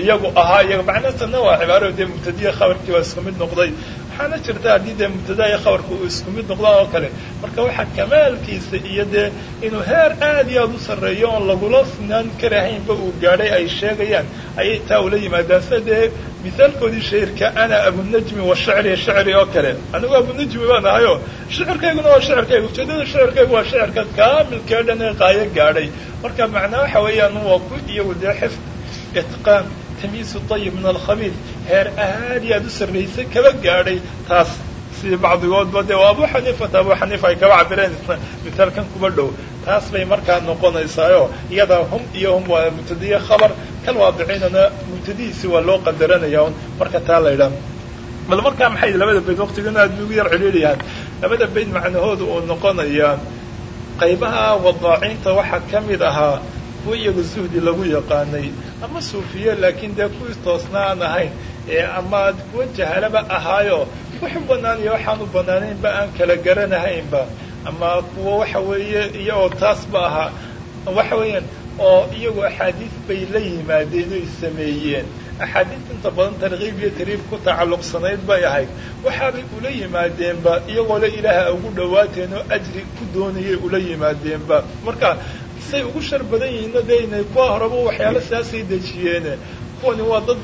iyagu ahaa iyaga macnaa tanna waa cibaaro dee mubtadiya khabarkii waa isku mid noqday waxaana jirta haddii dee mubtada iyo khabarka uu isku mid noqdaan oo kale. Marka waxaa kamaalkiisa iyo dee inuu heer aad iyo aada u sarreeyo oon lagula sinaan karahaynba uu gaadhay ay sheegayaan. Ayay taa ula yimaadaan. Sida dee misaalkoodii shahirka ana abunajmi wa shicri shicri oo kale. Anigu abunajmi baan ahayo shicirkayguna waa shicirkayga ujeedada shicirkaygu waa shicirka kaamilkee dhan ee qaayo gaadhay. Marka macnaa waxa weeyaan waa ku iyagu dee xifd itqaan tamiisu dayib min alkhabiid heer aad iyo u sarraysay kaba gaadhay. Taas sidii bacdigoodba dee waa abu xaniifata abu xaniifa ay kaba cabireen. Misaalkan kuba dhow. Taas bay markaa noqonaysaayo. Iyada hum iyo hum waa mubtadiye khabar. Kal waadiciinana mubtadihiisi waa loo qadaranaya un. Marka taa la ydhaah bal markaa maxay labada bayd waqtigana aad ugu yar celiilayahan labada bayd macnahooda uu noqonayaa. Qaybaha wadaacinta waxaa ka mid ahaa kuwa iyaga zuhdi lagu yaqaanay ama suufiye laakiin dee kuwii toosna ahayn ee ama kuwa jahalaba ahaayo wuxu banaan iyo waxaan u banaanaynba aan kala garanahaynba ama kuwa waxa weeye iyo oo taasba ahaa waxa weeyaan oo iyagu axaadiis bay la yimaadeen oy sameeyeen axaadiis inta badan tarkiib iyo tariib ku tacalluqsanayd bay ahayd waxaabay ula yimaadeenba iyagoo le ilaaha ugu dhawaateen oo ajri ku doonayay ula yimaadeenba marka say ugu shar badan yihiinna dee inay kuwa horeba waxyaalo sidaasay dejiyeene kuwani waa dad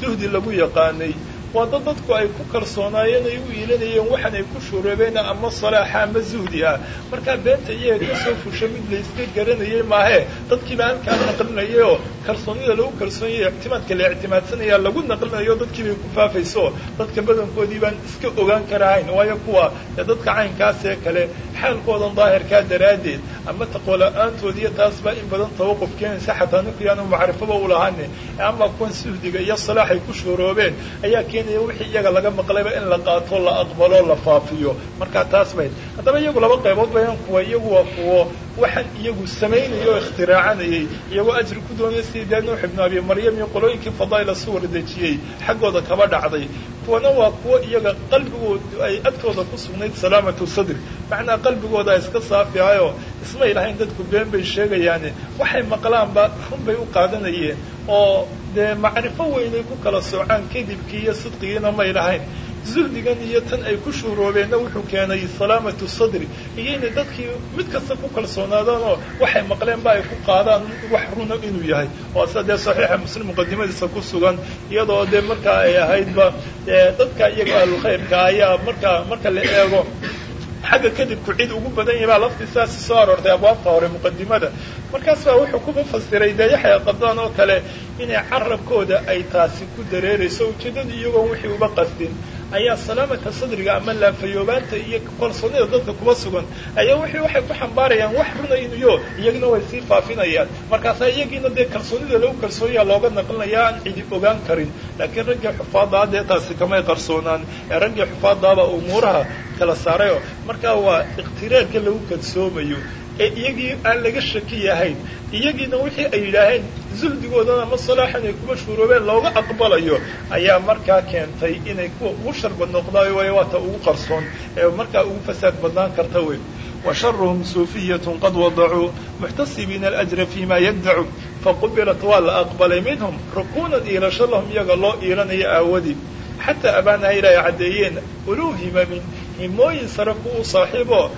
suhdi lagu yaqaanay waa dad dadku ay ku kalsoonaayeen ay u iilanayeen waxan ay ku shureebeen ama salaaxa ama zuhdi ah. Markaa beenta iyaga ka soo fusha mid layska garanayay maahee dadkiiba halkaa naqlinayay oo kalsoonida lagu kalsoonyay ictimaadka la ictimaadsanaya lagu naqlinayo dadkii bay ku faafayso dadka badankoodii baan iska ogaan karahayn. Waayo kuwa dee dadka caynkaasee kale xaalkoodan daahirkaa daraaddeed ama taqola-aantoodiiyo taasbaa in badan tawaquf keenaysa xataa ninku yaanu macrifaba u lahaane ama kuwan suhdiga iyo salaax ay ku shuroobeen ayaa keenaya wixii iyaga laga maqlayba in la qaato la aqbalo la faafiyo. Markaa taas bayd. Haddaba iyagu laba qaybood bayaan kuwa iyagu waa kuwo waxaan iyagu samaynayay oo ikhtiraacsanayay iyagoo ajri ku doonaya sidii dee nuux ibnu abi maryam iyo qolooyinkii fadaa'ila suwar dejiyey xaggooda kaba dhacday. Kuwana waa kuwo iyaga qalbigoodu ay agtooda ku sugnayd salaamatu sadri macnaa qalbigooda iska saafihayoo ismay lahayn dadku been bay sheegayaane. Waxay maqlaanba run bay u qaadanayeen oo dee macrifo weynay ku kala soocaan kadibkii iyo sidqigiina may lahayn zuhdigan iyo tan ay ku shuuroobeenna wuxuu keenay salaamatu sadri. Iyo inay dadkii mid kasta ku kalsoonaadaan oo waxay maqleen ba ay ku qaadaan wax runa inuu yahay. Oo sida dee saxiixa muslim muqadimadiisa ku sugan iyadoo dee markaa ay ahaydba dadka iyaga ahlulkhayrka ayaa markaa marka la eego xagga kadibku cid ugu badan yahay baa laftii sidaasi soo aroortay abwaabta hore muqadimada markaas baa wuxuu kuba fasiray dee yaxya qadaan oo kale inay carabkooda ay taasi ku dareerayso ujeeddada iyagoon wixii uba qasdin ayaa salaamata sadriga ama laafayoobaanta iyo kalsoonida dadka kuba sugan ayaa wixii waxay ku xambaarayaan wax runaynayo iyagina way sii faafinayaan. Markaasaa iyagiina dee kalsoonida lagu kalsoonyaa looga naqlinaya aan cidi ogaan karin. Laakiin raggii xufaaddaa dee taasi kamay qarsoonaan. Ee raggii xufaaddaaba umuuraha kala saarayo markaa waa iktiraarka lagu kadsoomayo ee iyagii aan laga shaki yahayn. Iyagiina wixii ay yidhaaheen zuhdigoodan ama salaaxan ay kuba shuuroobeen looga aqbalayo. Ayaa markaa keentay inay kuwa ugu sharba noqdaayo waayo waata ugu qarsoon ee markaa ugu fasaad badnaan karta wey. Wa sharuhum suufiyatun qad wadacuu muxtasibiina alajra fima yaddacu faqubilat waa la aqbalay minhum rukuunan iilasho lahum iyaga loo iilanayo aawadii. Xataa abaanaha ilaahay caddeeyeen uluu himamin himooyin sare kuwu saaxiibo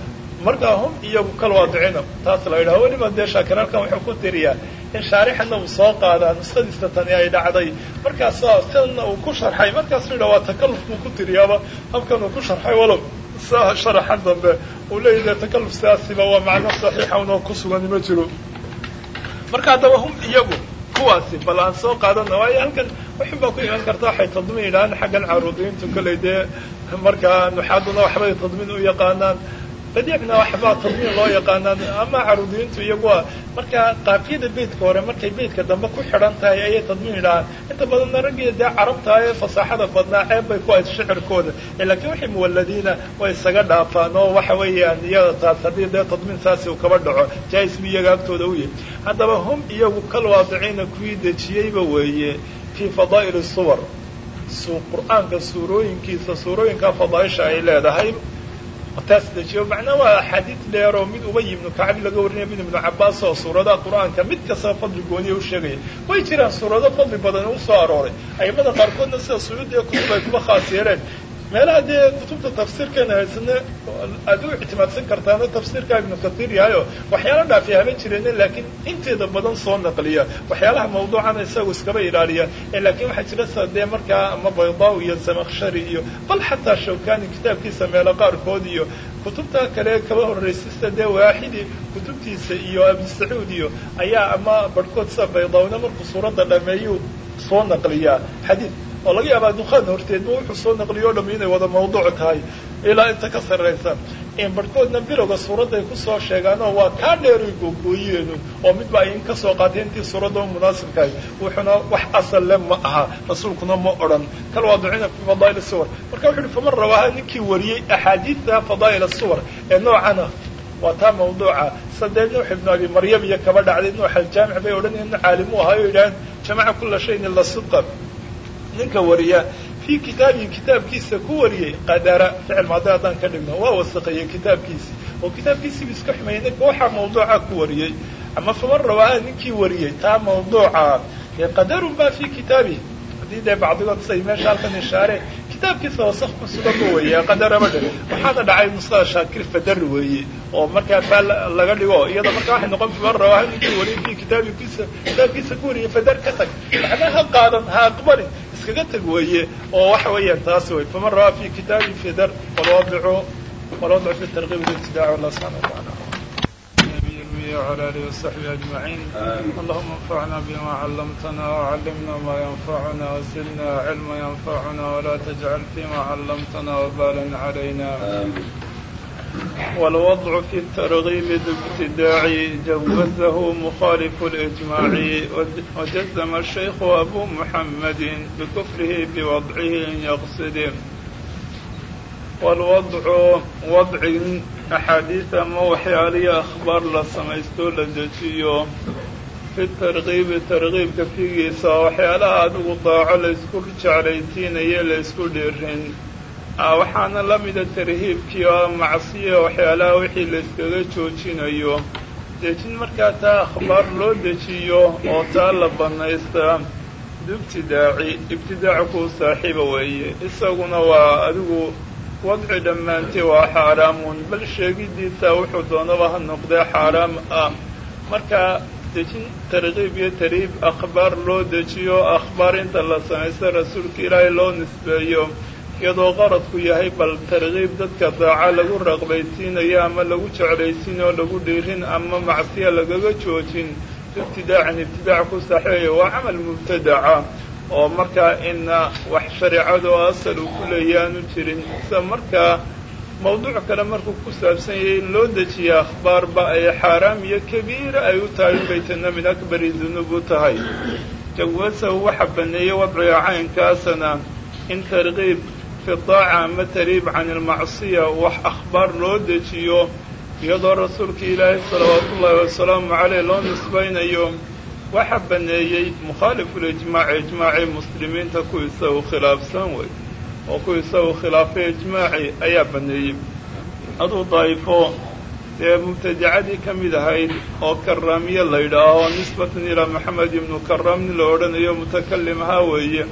markaa hum iyagu kal waadicina taas la yidhaha weliba dee shaakir halkan wuxuu ku tiriyaa in shaarixana uu soo qaadaa nusadiisa tani ay dhacday. Markaasa sidana uu ku sharxay markaasuu yidhaha waa takaluf buu ku tiriyaaba habkan uu ku sharxay walow sharaxan dambe uu leeyahy dee takaluf sidaasiba waa macno saxiixa unoo ku sugani ma jiro. Marka haddaba hum iyagu kuwaasi bal aan soo qaadana waayo halkan waxun baa ku iman karta waxay tadmiin yidhahaan xaggan caruudiyiintu kolley dee markaa nuxaaduna waxbay tadmiin u yaqaanaan badiicna waxbaa tadmiin loo yaqaanaan ama caruudiyiintu iyaguwa markaa qaafiyada beytka hore markay beytka dambe ku xidhan tahay ayay tadmiin yidhahaan inta badanna raggii dee carabta ee fasaaxada badnaa ceeb bay ku ayd shicirkooda. Laakiin waxay muwaladiina way isaga dhaafaan oo waxa weeyaan iyada taas haddii dee tadmiin saasi uu kaba dhaco jais bu iyaga agtooda u yahay. Haddaba hum iyagu kal waadiciina kuwii dejiyeyba weeye fii fadaa'ili suwar. Qur'aanka suurooyinkiisa suurooyinkaa fadaaisha ay leedahay taas dejiyo macnaa waa axaadiid dheer oo mid ubay ibnu kacbi laga warinaya mid ibnu cabaas oo suuradaha qur'aanka mid kastaba fadli gooniya u sheegaya. Way jiraan suurado fadli badan u soo arooray. Aimada qaarkoodna sida suyuudi ee kutub ay kuba khaas yeeleen meelaha dee kutubta tafsiirkeena haysane aad u ictimaadsan kartaana tafsiirka ibnu katiir yahayo waxyaala dhaafi haban jireen laakiin inteeda badan soo naqliya. Waxyaalaha mawduucana isagu iskaba ilaaliya laakiin waxaa jira sida dee markaa ama baydaw iyo zamakshari iyo bal xataa shawkani kitaabkiisa meelo qaarkood iyo kutubta kale kaba horraysista dee waaxidi kutubtiisa iyo abi sacuud iyo ayaa ama barhkood sida baydawna markuu suuradda dhameeyuu soo naqliyaa xadiid oo laga yaabaa dukhaan horteedba wuxuu soo naqliyo o dham inay wada mawduuc tahay ilaa inta ka sarraysa barhkoodna bilowga suuradday ku soo sheegaanoo waa kaa dheeray googooyeenu oo midba ay in ka soo qaatay intii suuradda u munaasibkahay wuxuuna wax asal le ma aha rasuulkuna ma odhan. Kal waadicina fi fadaa'il suwar marka wuxu uhi faman rawaaha ninkii wariyey axaadiidta fadaa'il suwar ee noocana waa taa mawduuca. Sadee nuux ibnu abi maryam iyo kaba dhacday nuux aljaamic bay odhanayeen caalimu ahaayo yidhaaheen jamaca kula shayin ila sidqa ninka wariya fii kitaabihi kitaabkiisa ku wariyey qadara. Ficil maadi haddaan ka dhigno waa wasaqeeyey kitaabkiisi. Oo kitaabkiisiibu iska xumeeyey ninka waxaa mawduuca ku wariyey. Ama faman rawaaha ninkii wariyey taa mawduuca. Dee qadarun ba fi kitaabihi. Haddii dee bacdigood say meesha halkan ishaare kitaabkiisa wasaq ku sugan ma weeye qadarama dhe waxaana dhacay mustaqa shaakir fadar weeye oo markaa baa laga dhigo iyada markaa waxay noqon fiman rawaahinkii waliidkii kitaabikiisa kitaabkiisa guuriya fadar ka tag. Macnaa ha qaadan ha aqbalin iskaga tag weeye oo waxa weeyaan taas wey faman rawaa fi kitaabi fadar walwadicu walwadacu fi tarkiib ibtidac wallah subxana wa taala وتعالى وعلى آله وصحبه أجمعين اللهم انفعنا بما علمتنا وعلمنا ما ينفعنا وزدنا علما ينفعنا ولا تجعل فيما علمتنا وبالا علينا والوضع في الترغيب ذو ابتداع جوزه مخالف الإجماع وجزم الشيخ أبو محمد بكفره بوضعه walwadcu wadcin axaadiis ama waxyaaliya akhbaar la samaystoo la dejiyo fi tarkiibi tarkiibka figiisa waxyaalaha aad ugu daaco laysku jeclaysiinayo laysku dhiirin waxaana la mida tarhiibkii oo macsiya waxyaalaha wixii layskaga joojinayo dejin markaa taa akhbaar loo dejiyo oo taa la banaysta ibtidaaci ibtidaaci kuu saaxiiba weeye isaguna waa adigu wadci dhammaantii waa xaaraamun bal sheegidiisa wuxuu doonaba ha noqdee xaaraam ah. Marka dejin tarkiib iyo tariib akhbaar loo dejiyo akhbaar inta la samaysta rasuulka ilaahay loo nisbeeyo. Iyadoo qaradku yahay bal tarkiib dadka daaca lagu raqbaysiinayo ama lagu jeclaysiinayo o lagu dhiirin ama macsiya lagaga joojin. Ibtidaacan ibtidaac ku saaxiibaya waa camal mubtadaca oo markaa ina wax shareecado asal uu ku leeya aanu jirin. Sida markaa mawduuc kale markuu ku saabsan yahay in loo dejiya akhbaarba ay xaaraam iyo kabiira ay u tahay baytana min akbari dunuub u tahay. Jawasahu waxa baneeyey wadciga caynkaasana in tarkiib fi daaca ama tariib can ilmacsiya wax akhbaar loo dejiyo iyadoo rasuulka ilaahay salawaatu ullaahi wasalaamu caleyh loo nisbaynayo waxa baneeyey mukhaalifulijmaac ijmaacii muslimiinta ku isagu khilaafsan wey oo ku isagu khilaafay ijmaaci ayaa baneeyey. Aduu daa'ifo dee mubtadicadii ka mid ahayd oo karaamiye la yidhaaho nisbatan ilaa maxamed ibnu karaam nin la odhanayo mutakalim ahaa weeye.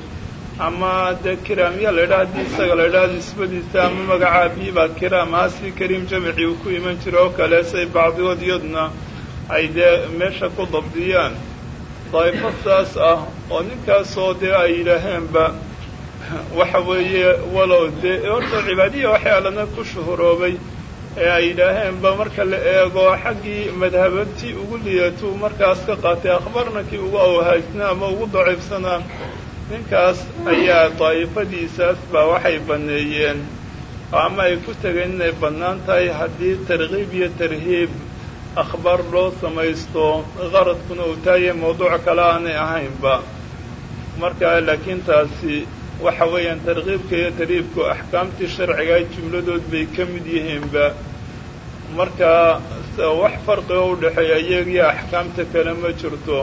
Ama dee kiraamiya la yidhaha haddii isaga la yidhaha nisbadiisa ama magaca abiibaa kiraam ahaa si kariim jamicii uu ku iman jira oo kale say bacdigood iyaduna ay dee meesha ku dabdiyaan daa'ifo saas ah oo ninkaasoo dee ay yidhaaheenba waxa weeye walow dee horta cibaadiya waxyaalana ku shuhuroobay ee ay yidhaaheenba marka la eego xaggii madhabantii ugu liyatuu markaas ka qaatay akhbarna kii ugu awhaysnaa ama ugu daciifsanaa ninkaas ayaa daa'ifadiisaas baa waxay banneeyeen ama ay ku tegeen inay bannaan tahay haddii tarkiib iyo tarhiib akhbaar loo samaysto qaradkuna uu tahaye mawduuc kale aanay ahaynba marka laakiin taasi waxa weeyaan tarkiibka iyo tarhiibku axkaamtii sharciga jumladood bay ka mid yihiinba marka wax farqiga u dhexeeya iyagiyo axkaamta kale ma jirto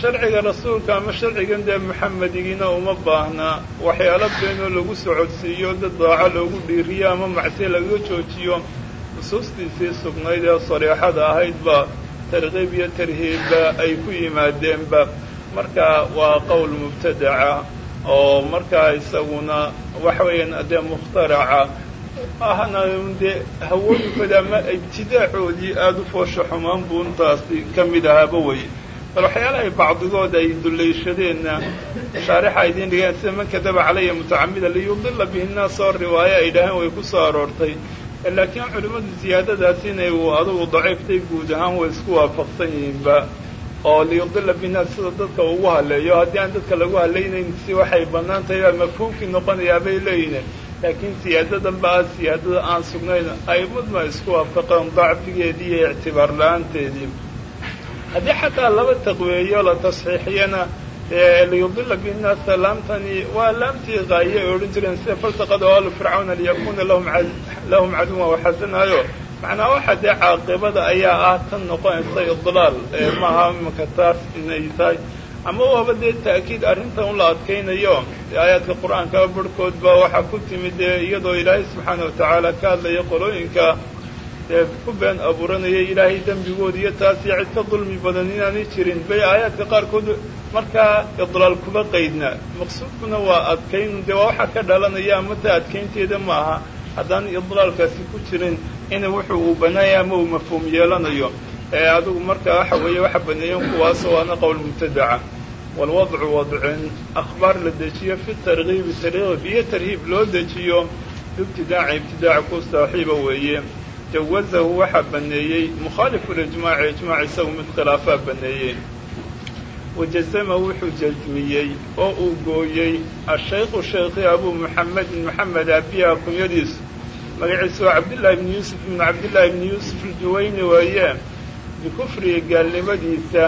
sharciga rasuulka ama sharcigan dee maxamedigiina uma baahna waxyaalo beenoo lagu socodsiiyo dad daaco loogu dhiiriyo ama macsiya lagaga joojiyo nusuustiisii sugnayd ee sariixada ahaydba tarkiib iyo tarhiibba ay ku yimaadeenba. Marka waa qowl mubtadaca oo markaa isaguna waxa weeyaan dee mukhtaraca ahna dee hawooyinkooda ama ibtidaacoodii aada u foosha xumaan buu intaasi ka mid ahaaba wey. Bal waxyaalahay bacdigood ay dulayshadeenna shaarixa idiin dhigeen sida man kadaba calaya mutacamida liyudila bihi nnaas oo riwaayo ay dhaheen way ku soo aroortay laakiin culimmadu siyaadadaas inay adugu daciiftay guud ahaan way isku waafaqsan yihiinba. Oo liyudila bihi nnaas sida dadka ugu haleeyo haddii aan dadka lagu halaynayn si waxay bannaan tahay baa mafhuumkii noqonayaa bay leeyihiin laakiin siyaadadan ba ah siyaadada aan sugnayn a'imadma isku waafaqeen dacfigeedii iyo ictibaar la'aanteedii. Haddii xataa laba taqweeyo la tasxiixiyana liyudila bihi nnaasa laamtani waa laamtii qaaye ay odhan jireen sida faltaqada o alu fircawna liyakuna lahum caduwan waxasanaayo macnaa waxa dee caaqibada ayaa ah tan noqonaysa idlaal maaha imaka taas inay tahay. Ama waaba dee ta'kiid arrintan un la adkaynayo aayaadka qur'aanka barhkood ba waxaa ku timid dee iyadoo ilaahay subxaana watacaala ka hadlaya qolooyinka dee ku been abuuranaya ilaahay dembigood iyo taas iyo cid ka dulmi badan inaanay jirin. Bay aayaadka qaarkood markaa idlaal kuba qaydna. Maqsuudkuna waa adkayn. Dee waa waxaa ka dhalanaya ama ta adkaynteeda ma aha. Haddaan idlaalkaasi ku jirin in wuxuu uu banaaya ama uu mafhuum yeelanayo. Ee adigu markaa waxa weeye waxa baneeyen kuwaas waana qowl mubtadaca. Walwadcu wadcin. Akhbaar la dejiyo fi tarkiibi tarkiib iyo tarhiib loo dejiyo. Ibtidaaca ibtidaaca ku saaxiiba weeye jawazahu waxaa baneeyey mukhaalifu lijmaaci ijmaac isagu mid khilaafaa baneeyey. Wajazama wuxuu jazmiyey oo uu gooyey ashaykhu sheekhi abuu muxamedin moxamed aabiha kunyadiisu magaciisu waa cabdillaahi ibni yuusuf ibnu cabdillaahi ibni yuusuf aljuwayni weeye. Bikufriga gaalnimadiisa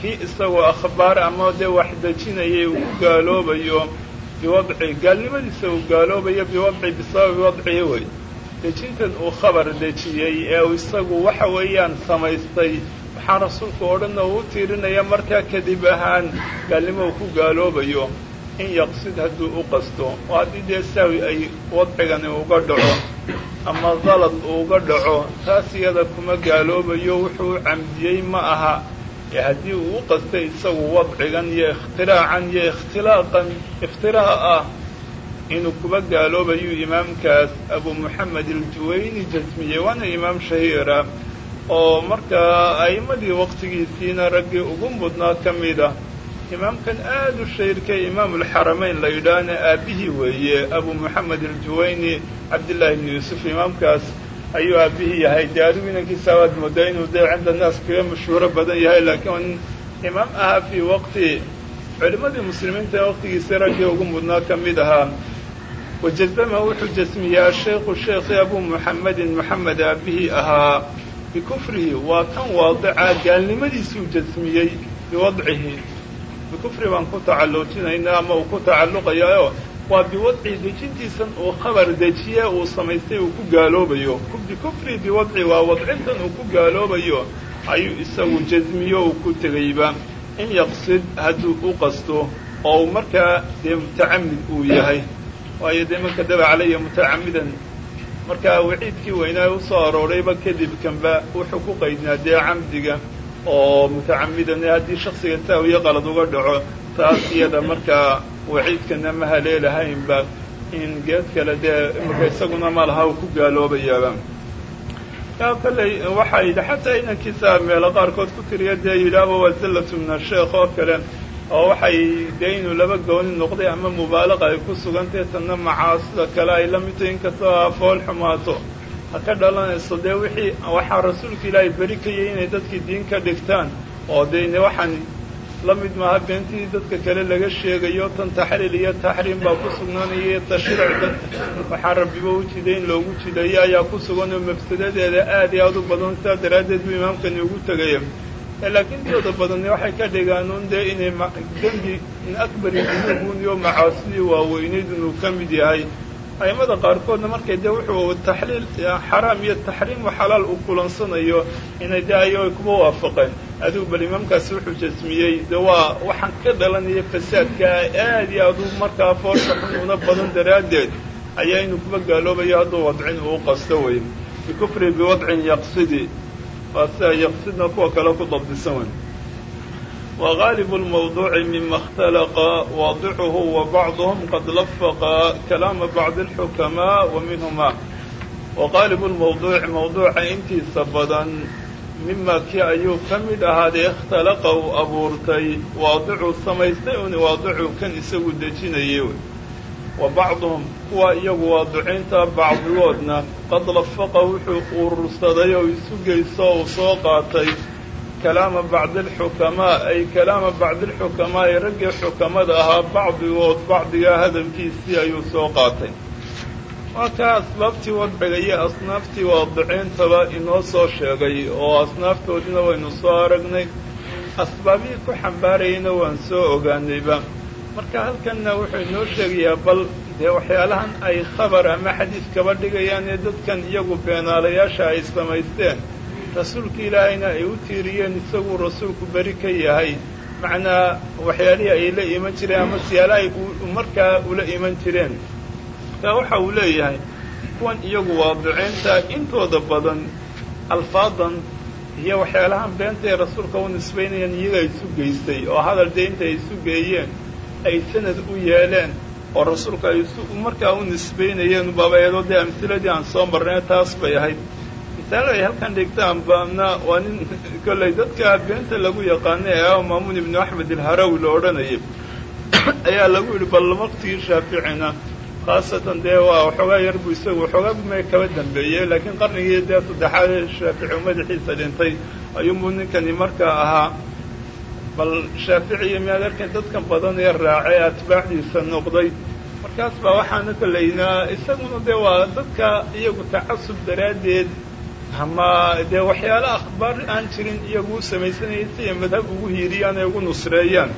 kii isagoo akhbaar ama dee wax dejinayay uu ku gaaloobayo biwadci gaalnimadiisa uu gaaloobayo biwadci bisababi wadcihi wey dejintan uu khabar dejiyey ee uu isagu waxa weeyaan samaystay waxaa rasuulku oo dhanna uu u tiirinaya markaa kadib ahaan gaalnimo ku gaaloobayo in yaqsid hadduu u qasto. Oo haddii dee saawi ay wadcigani uga dhaco ama dalad uu dhaco taas iyada kuma gaaloobayo wuxuu u camdiyey ma aha. Ee haddii uu u qastay isagu wadcigan iyo ikhtiraacan iyo ikhtilaaqan iftiraa'a ah inuu kuba gaaloobayu imaamkaas abu moxamed aljuwayni jasmiyey waana imaam shahiira oo markaa a'immadii waqtigiisiina raggii ugu mudnaa ka mid ah imaamkan aada u shahiirkay imaamulxaramayn la yidhaahna aabbihii weeye abu moxamed aljuwayni cabdillaahi ibni yuusuf imaamkaas ayuu aabbihii yahay. Dee inankiisa waad moodaa inuu dee cinda naas kaga mashhuuro badan yahay laakiin imaam ahaa fii waqti culimmadii muslimiinta ee waqtigiisa raggii ugu mudnaa ka mid ahaa wajazama wuxuu jasmiyey ashaykhu sheekhi abuu muxamedin moxamed aabbihii ahaa bikufrihi waa kan waadica gaalnimadiisuu jasmiyey biwadcihi bikufri baan ku tacalluujinaynaa ama uu ku tacalluqayaayo waa biwadci dejintiisan uu khabar dejiye uu samaystay uu ku gaaloobayo bikufri biwadci waa wadcintan uu ku gaaloobayo ayuu isagu jasmiyo uu ku tegayba in yaqsid hadduu u qasto oo markaa dee mutacamid uu yahay waayo dee man kadaba calaya mutacamidan markaa waciidkii weynaa u soo aroorayba kadib kanba wuxuu ku qaydnaa dee camdiga oo mutacamidan haddii shaksiga saawiyo qalad uga dhaco taas iyada markaa waciidkana ma haleelahaynba in geed kale dee imika isaguna ma laha uu ku gaaloobayaaba. Yaa kolley waxaa yidhi xataa inankiisa meelo qaarkood ku tiriya dee yidhaaba waa zallatu min asheekh oo kale oo waxay dee inuu laba gooni noqday ama mubaalaqa ay ku sugantahe tanna macaasida kale ay la mid tahay inkastoo afool xumaato. Ha ka dhalanayso dee wixii waxaa rasuulka ilaahay beri kayay inay dadkii diin ka dhigtaan oo dee waxaan la mid maaha beentii dadka kale laga sheegayo tan taxliil iyo taxriim baa ku sugnaanaya iyo tashriic dad. Waxaa rabbiba u jiday in loogu jidayo ayaa ku sugan oo mafsadadeeda aad iyo aad u badan sidaa daraaddeed buu imaamkani ugu tegaya laakiin intooda badani waxay ka dhigaan un dee inay dembi min akbari dunuubun iyo macaasidii waaweyneyd inuu ka mid yahay. A'immada qaarkoodna markay dee wuxuu taxliil xaraam iyo taxriim xalaal uu kulansanayo inay dee ayo ay kuba waafaqeen. Adigu bal imaamkaasi wuxuu jasmiyey de waa waxaan ka dhalanaya fasaadka aad iyo aad u markaa foosha xun una badan daraaddeed ayaa inuu kuba gaaloobayo hadduu wadcin uu qasto wey bikufri biwadcin yaqsidi waa sida yaqsidna kuwa kale ku dabdisan wey وغالب الموضوع مما اختلق واضعه وبعضهم قد لفق كلام بعض الحكماء ومنهما وغالب الموضوع موضوع انتي سبدا مما كي أيو كمد هذا اختلق أبورتي واضع سميستي واضع كان يسوي دجين وبعضهم هو qad lafaqa wuxuu urursaday oo isu geyso oo uu soo qaatay kalaama bacdi alxukamaa ay kalaama bacdialxukamaa ee raggii xukamada ahaa bacdigood bacdigaa hadalkiisii ayuu soo qaatay. Waa kaa asbaabtii wadciga iyo asnaaftii waadiciintaba inoo soo sheegay oo asnaaftoodina waynu soo aragnay. Asbaabihii ku xambaarayayna waan soo ogaanayba. Marka halkanna wuxuu inoo sheegayaa bal dee waxyaalahan ay khabar ama xadiis kaba dhigayaan ee dadkan iyagu beenaalayaasha ay samaysteen rasuulka ilaahayna ay u tiiriyeen isaguu rasuulku beri ka yahay. Macnaa waxyaalihii ay la iman jireen ama siyaalahay markaa ula iman jireen. Marka waxa uu leeyahay kuwan iyagu waadiciinta intooda badan alfaadan iyo waxyaalahan beenta ee rasuulka u nisbaynayaan iyaga isu geystay oo hadal dee intay isu geeyeen ay sanad u yeeleen oo rasuulka ay markaa u nisbaynayeen babaeedoo dee amhiladii aan soo marnay taas bay ahayd. Misaal ay halkan dhigtaan baana waa nin [LAUGHS] kollay dadka beenta lagu yaqaanay ee maamuun ibnu axmed ilharawi la odhanayay. [COUGHS] Ayaa lagu yidhi bal shaaficina khaasatan dee waa waxoogaa yar buu isagu waxoogaa may kaba dambeeyey laakiin qarnigii dee saddexaad ee shaafici madaxiisa dhintay ayuunbuu ninkani markaa ahaa bal shaaficiyo miyaad arkayn dadkan badan ee raacay atbaacdiisa noqday. Markaas baa waxaanu kalaynaa isaguna dee waa dadka iyagu tacasub daraaddeed ama dee waxyaale akhbaar aan jirin iyagu u samaysanayay si ay madhab ugu hiiriyaan ee ugu nusreeyaan.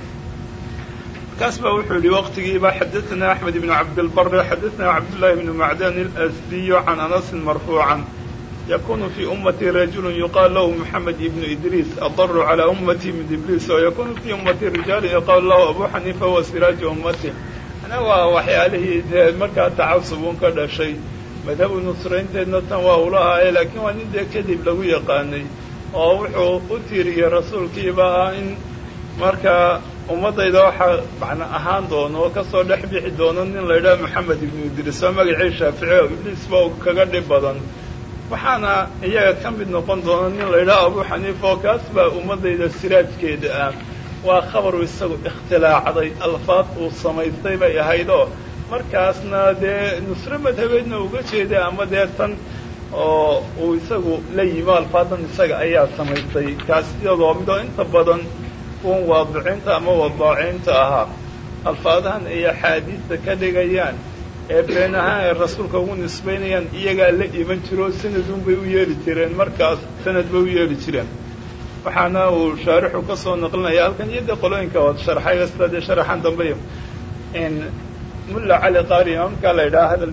Markaas baa wuxuu yihi waqtigiibaa xadaanaa axmed ibnu cabdilbare xadaanaa cabdullaahi ibnu macdan alasdiyo can anasin marfuucan yakunu fii ummati rajulu yuqaal lahu moxamed ibnu idriis adaru calى ummati min ibliis oo yakunu fii ummati rijaalu yuqaal lahu abu xaniifa wa siraaji ummati ana waa waxyaalihii dee markaa tacasubun ka dhashay madhabu nusraynteedna tan waa ula ahaaye laakiin waa nin dee kadib lagu yaqaanay oo wuxuu u tiiriyey rasuulkiiba ah in markaa ummaddayda waxaa macna ahaan doono oo ka soo dhex bixi doono nin la yidhaha moxamed ibnu idriis oo magacii shaafici ibliis ba kaga dhib badan waxaana iyaga ka mid noqon doona nin la yidhaha abu xaniifa oo kaas baa ummaddayda siraajkeeda ah. Waa khabaru isagu ikhtilaacday alfaad uu samaystay bay ahayd oo markaasna dee nusre madhabeedna uga jeeday ama dee tan oo uu isagu la yimo alfaadan isaga ayaa samaystay. Kaas iyadoo midoo inta badan kuwan waadiciinta ama wadaaciinta ahaa. Alfaadahan ay axaadiista ka dhigayaan ee been ahaan ay rasuulka ugu nisbaynayaan iyagaa la iman jiro sanadun bay u yeeli jireen markaas sanad bay u yeeli jireen. Waxaana uu shaarixu ka soo naqlinaya halkan iyo qolooyinka ood sharxay sida sharaxan dambe mulla cali qaari imaamkaa la yidhaha hadal